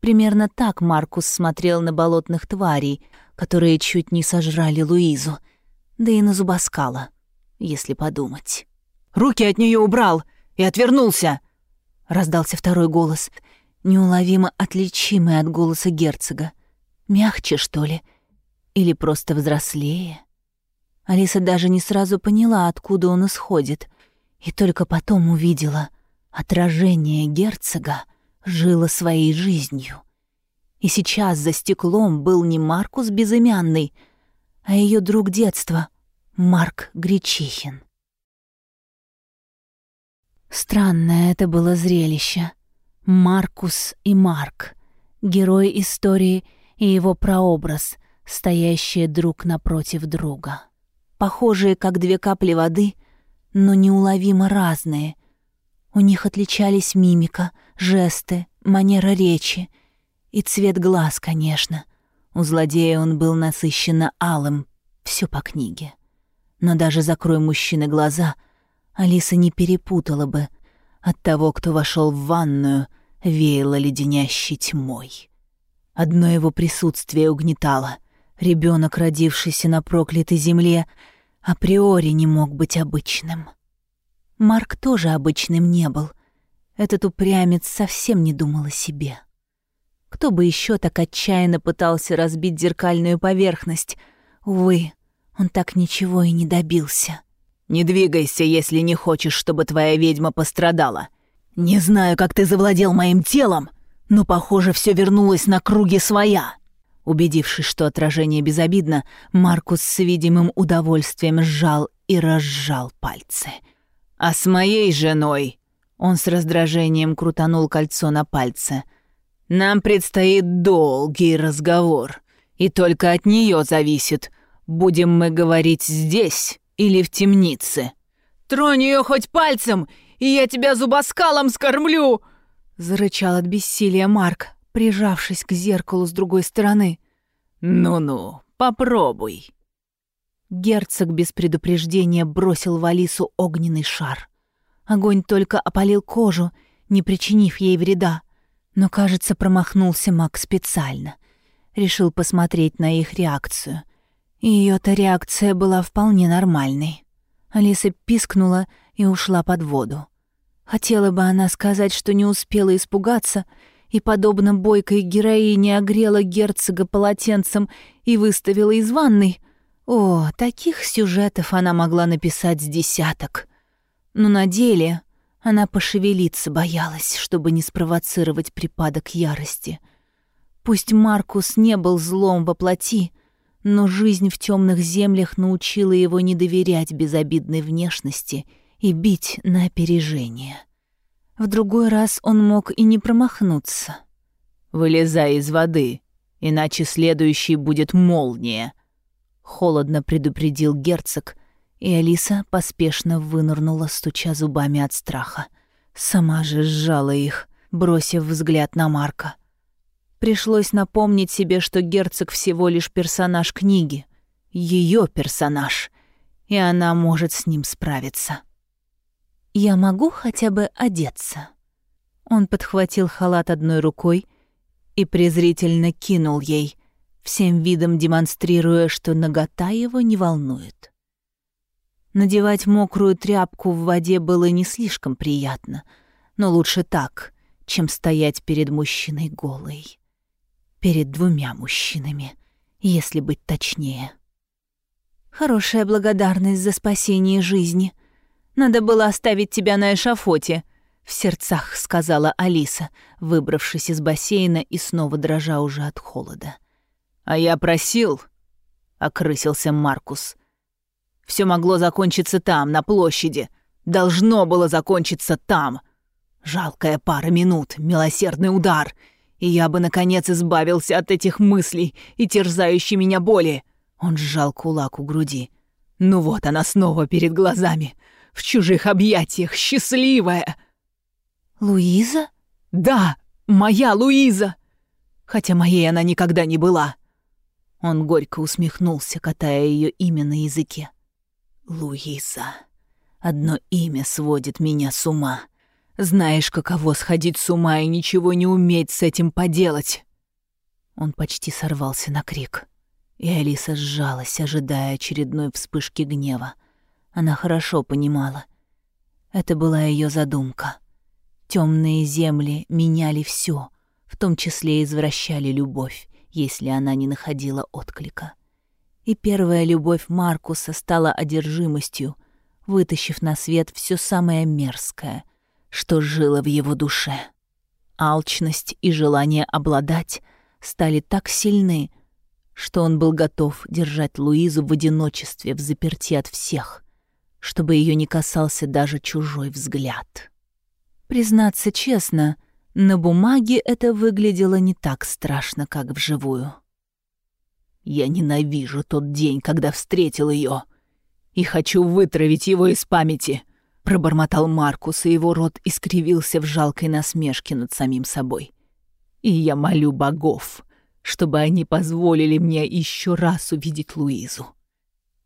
Примерно так Маркус смотрел на болотных тварей, которые чуть не сожрали Луизу, да и на зубоскала, если подумать. «Руки от нее убрал и отвернулся!» — раздался второй голос, неуловимо отличимый от голоса герцога. Мягче, что ли? Или просто взрослее? Алиса даже не сразу поняла, откуда он исходит, и только потом увидела отражение герцога жило своей жизнью. И сейчас за стеклом был не Маркус Безымянный, а ее друг детства, Марк Гречихин. Странное это было зрелище. Маркус и Марк, герой истории и его прообраз, стоящие друг напротив друга. Похожие, как две капли воды, но неуловимо разные. У них отличались мимика, жесты, манера речи и цвет глаз, конечно. У злодея он был насыщенно алым, все по книге. Но даже закрой мужчины глаза, Алиса не перепутала бы. От того, кто вошел в ванную, веяло леденящей тьмой. Одно его присутствие угнетало. Ребенок, родившийся на проклятой земле, априори не мог быть обычным. Марк тоже обычным не был. Этот упрямец совсем не думал о себе. Кто бы еще так отчаянно пытался разбить зеркальную поверхность? Увы, он так ничего и не добился. «Не двигайся, если не хочешь, чтобы твоя ведьма пострадала. Не знаю, как ты завладел моим телом, но, похоже, все вернулось на круги своя». Убедившись, что отражение безобидно, Маркус с видимым удовольствием сжал и разжал пальцы — а с моей женой...» Он с раздражением крутанул кольцо на пальце. «Нам предстоит долгий разговор, и только от нее зависит, будем мы говорить здесь или в темнице». «Тронь ее хоть пальцем, и я тебя зубоскалом скормлю!» Зарычал от бессилия Марк, прижавшись к зеркалу с другой стороны. «Ну-ну, попробуй». Герцог без предупреждения бросил в Алису огненный шар. Огонь только опалил кожу, не причинив ей вреда. Но, кажется, промахнулся маг специально. Решил посмотреть на их реакцию. И её-то реакция была вполне нормальной. Алиса пискнула и ушла под воду. Хотела бы она сказать, что не успела испугаться, и, подобно бойкой героине, огрела герцога полотенцем и выставила из ванной — о, таких сюжетов она могла написать с десяток. Но на деле она пошевелиться боялась, чтобы не спровоцировать припадок ярости. Пусть Маркус не был злом во плоти, но жизнь в темных землях научила его не доверять безобидной внешности и бить на опережение. В другой раз он мог и не промахнуться. «Вылезай из воды, иначе следующий будет молния», холодно предупредил герцог, и Алиса поспешно вынырнула, стуча зубами от страха. Сама же сжала их, бросив взгляд на Марка. Пришлось напомнить себе, что герцог всего лишь персонаж книги, ее персонаж, и она может с ним справиться. «Я могу хотя бы одеться?» Он подхватил халат одной рукой и презрительно кинул ей, всем видом демонстрируя, что нагота его не волнует. Надевать мокрую тряпку в воде было не слишком приятно, но лучше так, чем стоять перед мужчиной голой. Перед двумя мужчинами, если быть точнее. Хорошая благодарность за спасение жизни. Надо было оставить тебя на эшафоте, в сердцах сказала Алиса, выбравшись из бассейна и снова дрожа уже от холода. А я просил, окрысился Маркус. Все могло закончиться там, на площади. Должно было закончиться там. Жалкая пара минут, милосердный удар, и я бы, наконец, избавился от этих мыслей и терзающей меня боли. Он сжал кулак у груди. Ну вот она снова перед глазами, в чужих объятиях, счастливая. «Луиза?» «Да, моя Луиза! Хотя моей она никогда не была». Он горько усмехнулся, катая ее имя на языке. «Луиза. Одно имя сводит меня с ума. Знаешь, каково сходить с ума и ничего не уметь с этим поделать?» Он почти сорвался на крик. И Алиса сжалась, ожидая очередной вспышки гнева. Она хорошо понимала. Это была ее задумка. Темные земли меняли все, в том числе извращали любовь, если она не находила отклика. И первая любовь Маркуса стала одержимостью, вытащив на свет все самое мерзкое, что жило в его душе. Алчность и желание обладать стали так сильны, что он был готов держать Луизу в одиночестве, в заперти от всех, чтобы ее не касался даже чужой взгляд. Признаться честно, на бумаге это выглядело не так страшно, как вживую. Я ненавижу тот день, когда встретил ее, и хочу вытравить его из памяти, пробормотал Маркус, и его рот искривился в жалкой насмешке над самим собой. И я молю богов, чтобы они позволили мне еще раз увидеть Луизу.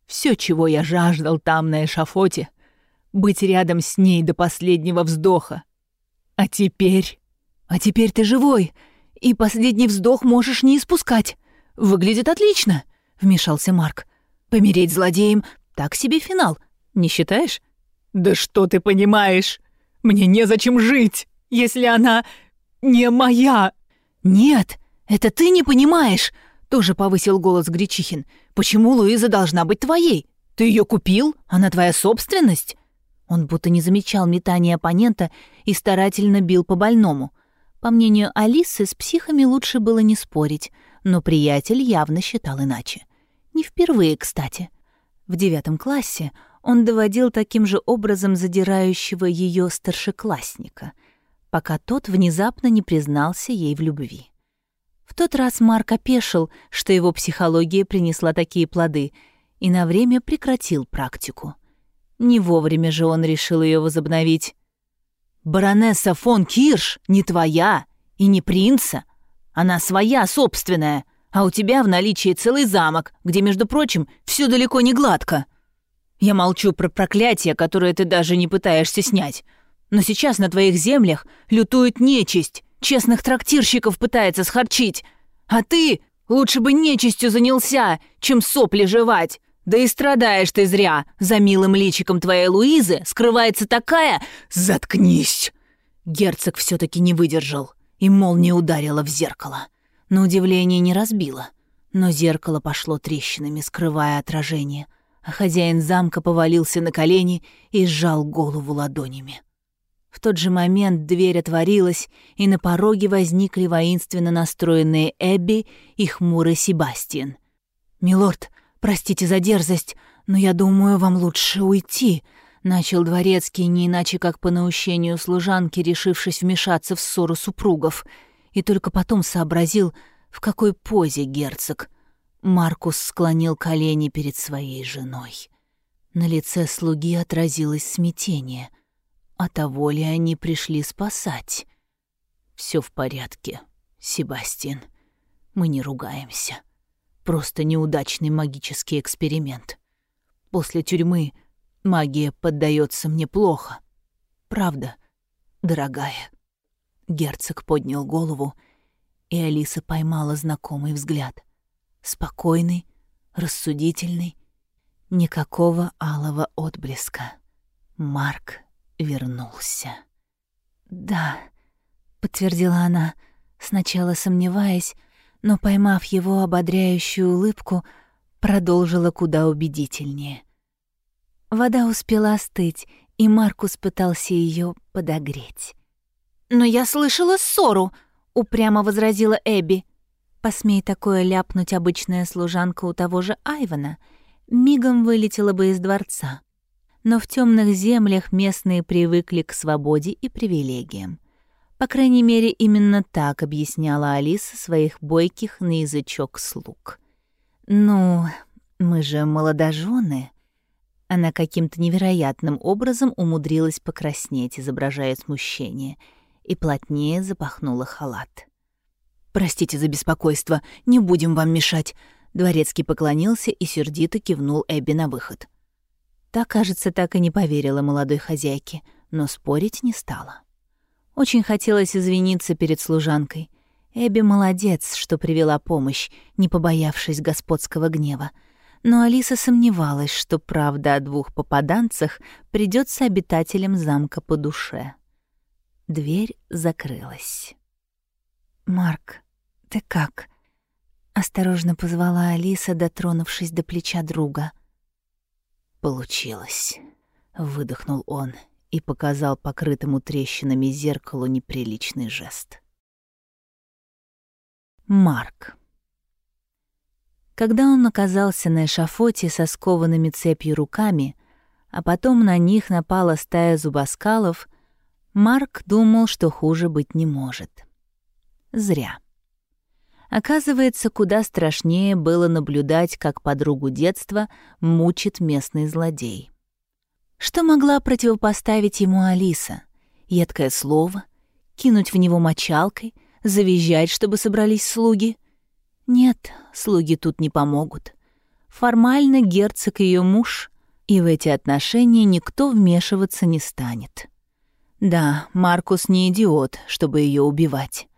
Все, чего я жаждал там на эшафоте, быть рядом с ней до последнего вздоха. А теперь... А теперь ты живой, и последний вздох можешь не испускать. Выглядит отлично, вмешался Марк. Помереть злодеем — так себе финал, не считаешь? Да что ты понимаешь? Мне незачем жить, если она не моя. Нет, «Это ты не понимаешь!» — тоже повысил голос Гречихин. «Почему Луиза должна быть твоей? Ты ее купил? Она твоя собственность?» Он будто не замечал метания оппонента и старательно бил по больному. По мнению Алисы, с психами лучше было не спорить, но приятель явно считал иначе. Не впервые, кстати. В девятом классе он доводил таким же образом задирающего ее старшеклассника, пока тот внезапно не признался ей в любви. В тот раз Марк опешил, что его психология принесла такие плоды, и на время прекратил практику. Не вовремя же он решил ее возобновить. «Баронесса фон Кирш не твоя и не принца. Она своя, собственная, а у тебя в наличии целый замок, где, между прочим, все далеко не гладко. Я молчу про проклятие, которое ты даже не пытаешься снять. Но сейчас на твоих землях лютует нечисть, Честных трактирщиков пытается схарчить. А ты лучше бы нечистью занялся, чем сопли жевать. Да и страдаешь ты зря. За милым личиком твоей Луизы скрывается такая... Заткнись!» Герцог все таки не выдержал, и молния ударила в зеркало. На удивление не разбила, но зеркало пошло трещинами, скрывая отражение, а хозяин замка повалился на колени и сжал голову ладонями. В тот же момент дверь отворилась, и на пороге возникли воинственно настроенные Эбби и хмурый Себастьян. «Милорд, простите за дерзость, но я думаю, вам лучше уйти», — начал дворецкий, не иначе как по наущению служанки, решившись вмешаться в ссору супругов, и только потом сообразил, в какой позе герцог. Маркус склонил колени перед своей женой. На лице слуги отразилось смятение — а того ли они пришли спасать? Все в порядке, Себастьян. Мы не ругаемся. Просто неудачный магический эксперимент. После тюрьмы магия поддается мне плохо. Правда, дорогая. Герцог поднял голову, и Алиса поймала знакомый взгляд. Спокойный, рассудительный, никакого алого отблеска. Марк вернулся. «Да», — подтвердила она, сначала сомневаясь, но, поймав его ободряющую улыбку, продолжила куда убедительнее. Вода успела остыть, и Маркус пытался ее подогреть. «Но я слышала ссору», — упрямо возразила Эбби. Посмей такое ляпнуть обычная служанка у того же Айвана, мигом вылетела бы из дворца. Но в темных землях местные привыкли к свободе и привилегиям. По крайней мере, именно так объясняла Алиса своих бойких на язычок слуг. «Ну, мы же молодожены. Она каким-то невероятным образом умудрилась покраснеть, изображая смущение, и плотнее запахнула халат. «Простите за беспокойство, не будем вам мешать», — Дворецкий поклонился и сердито кивнул Эбби на выход. Та, кажется, так и не поверила молодой хозяйке, но спорить не стала. Очень хотелось извиниться перед служанкой. Эбби молодец, что привела помощь, не побоявшись господского гнева. Но Алиса сомневалась, что правда о двух попаданцах придется обитателям замка по душе. Дверь закрылась. «Марк, ты как?» — осторожно позвала Алиса, дотронувшись до плеча друга. «Получилось», — выдохнул он и показал покрытому трещинами зеркалу неприличный жест. Марк. Когда он оказался на эшафоте со скованными цепью руками, а потом на них напала стая зубоскалов, Марк думал, что хуже быть не может. Зря. Оказывается, куда страшнее было наблюдать, как подругу детства мучит местный злодей. Что могла противопоставить ему Алиса? Едкое слово? Кинуть в него мочалкой? Завизжать, чтобы собрались слуги? Нет, слуги тут не помогут. Формально герцог ее муж, и в эти отношения никто вмешиваться не станет. Да, Маркус не идиот, чтобы ее убивать.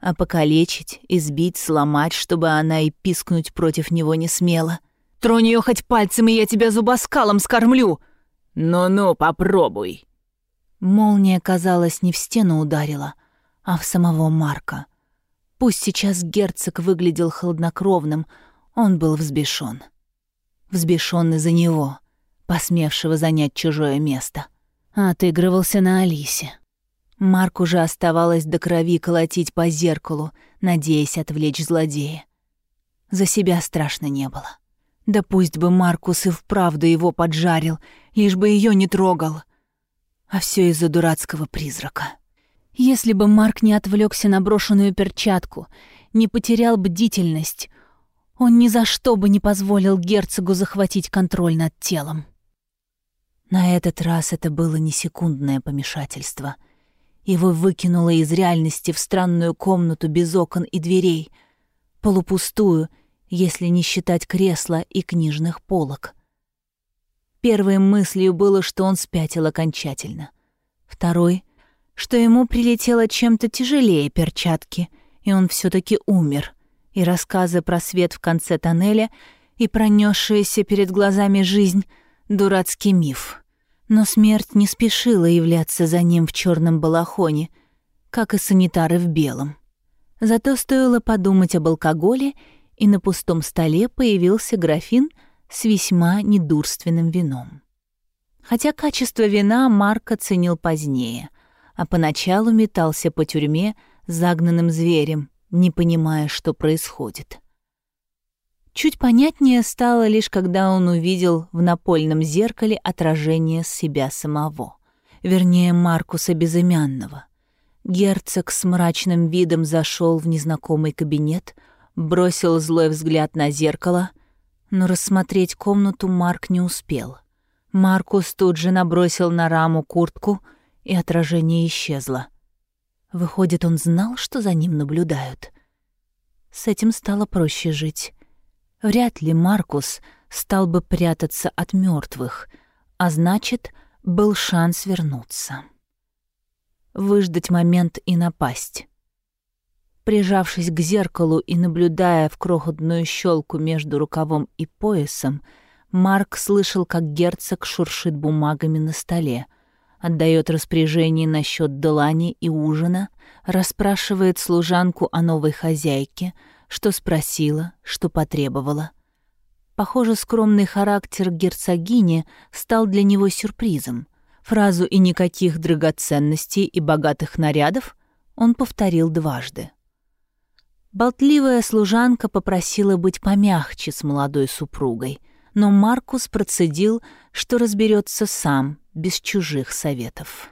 А покалечить, избить, сломать, чтобы она и пискнуть против него не смела. «Тронь ее хоть пальцем, и я тебя зубоскалом скормлю!» «Ну-ну, попробуй!» Молния, казалось, не в стену ударила, а в самого Марка. Пусть сейчас герцог выглядел хладнокровным, он был взбешен. Взбешен из-за него, посмевшего занять чужое место. Отыгрывался на Алисе. Марк уже оставалось до крови колотить по зеркалу, надеясь отвлечь злодея. За себя страшно не было. Да пусть бы Маркус и вправду его поджарил, лишь бы ее не трогал. А все из-за дурацкого призрака. Если бы Марк не отвлекся на брошенную перчатку, не потерял бдительность, он ни за что бы не позволил герцогу захватить контроль над телом. На этот раз это было не секундное помешательство. Его выкинуло из реальности в странную комнату без окон и дверей, полупустую — если не считать кресла и книжных полок. Первой мыслью было, что он спятил окончательно. Второй — что ему прилетело чем-то тяжелее перчатки, и он все таки умер, и рассказы про свет в конце тоннеля и пронесшаяся перед глазами жизнь — дурацкий миф. Но смерть не спешила являться за ним в черном балахоне, как и санитары в белом. Зато стоило подумать об алкоголе — и на пустом столе появился графин с весьма недурственным вином. Хотя качество вина Марк оценил позднее, а поначалу метался по тюрьме загнанным зверем, не понимая, что происходит. Чуть понятнее стало лишь, когда он увидел в напольном зеркале отражение себя самого, вернее, Маркуса Безымянного. Герцог с мрачным видом зашел в незнакомый кабинет — бросил злой взгляд на зеркало, но рассмотреть комнату Марк не успел. Маркус тут же набросил на раму куртку, и отражение исчезло. Выходит, он знал, что за ним наблюдают. С этим стало проще жить. Вряд ли Маркус стал бы прятаться от мертвых, а значит, был шанс вернуться. Выждать момент и напасть. Прижавшись к зеркалу и наблюдая в крохотную щелку между рукавом и поясом, Марк слышал, как герцог шуршит бумагами на столе, отдает распоряжение насчет Делани и ужина, расспрашивает служанку о новой хозяйке, что спросила, что потребовала. Похоже, скромный характер герцогини стал для него сюрпризом. Фразу «и никаких драгоценностей и богатых нарядов» он повторил дважды. Болтливая служанка попросила быть помягче с молодой супругой, но Маркус процедил, что разберется сам, без чужих советов.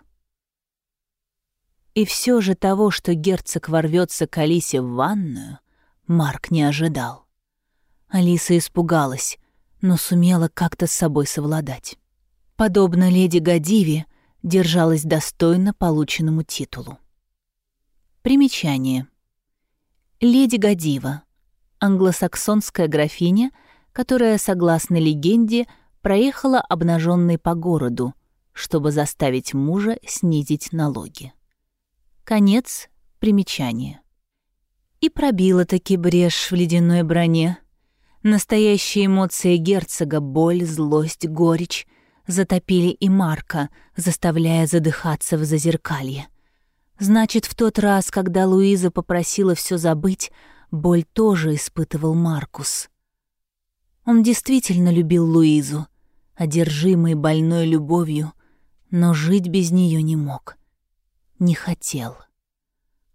И все же того, что герцог ворвется к Алисе в ванную, Марк не ожидал. Алиса испугалась, но сумела как-то с собой совладать. Подобно леди Гадиве, держалась достойно полученному титулу. Примечание. Леди Гадива — англосаксонская графиня, которая, согласно легенде, проехала обнаженной по городу, чтобы заставить мужа снизить налоги. Конец примечания. И пробила таки брешь в ледяной броне. Настоящие эмоции герцога — боль, злость, горечь — затопили и Марка, заставляя задыхаться в зазеркалье. Значит, в тот раз, когда Луиза попросила все забыть, боль тоже испытывал Маркус. Он действительно любил Луизу, одержимый больной любовью, но жить без нее не мог. Не хотел.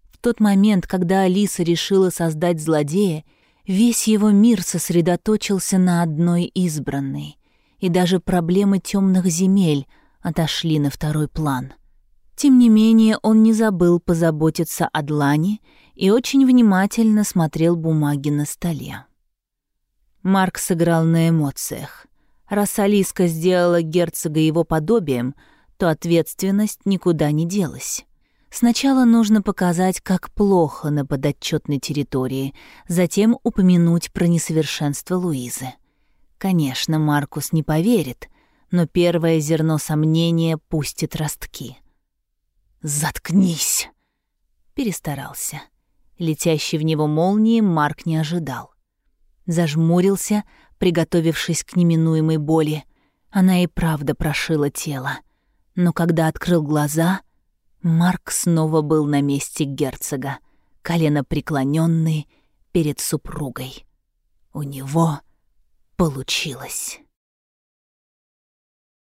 В тот момент, когда Алиса решила создать злодея, весь его мир сосредоточился на одной избранной, и даже проблемы темных земель отошли на второй план. Тем не менее, он не забыл позаботиться о Длане и очень внимательно смотрел бумаги на столе. Марк сыграл на эмоциях. Раз Алиска сделала герцога его подобием, то ответственность никуда не делась. Сначала нужно показать, как плохо на подотчетной территории, затем упомянуть про несовершенство Луизы. Конечно, Маркус не поверит, но первое зерно сомнения пустит ростки — «Заткнись!» Перестарался. Летящий в него молнии Марк не ожидал. Зажмурился, приготовившись к неминуемой боли. Она и правда прошила тело. Но когда открыл глаза, Марк снова был на месте герцога, колено преклоненный перед супругой. У него получилось.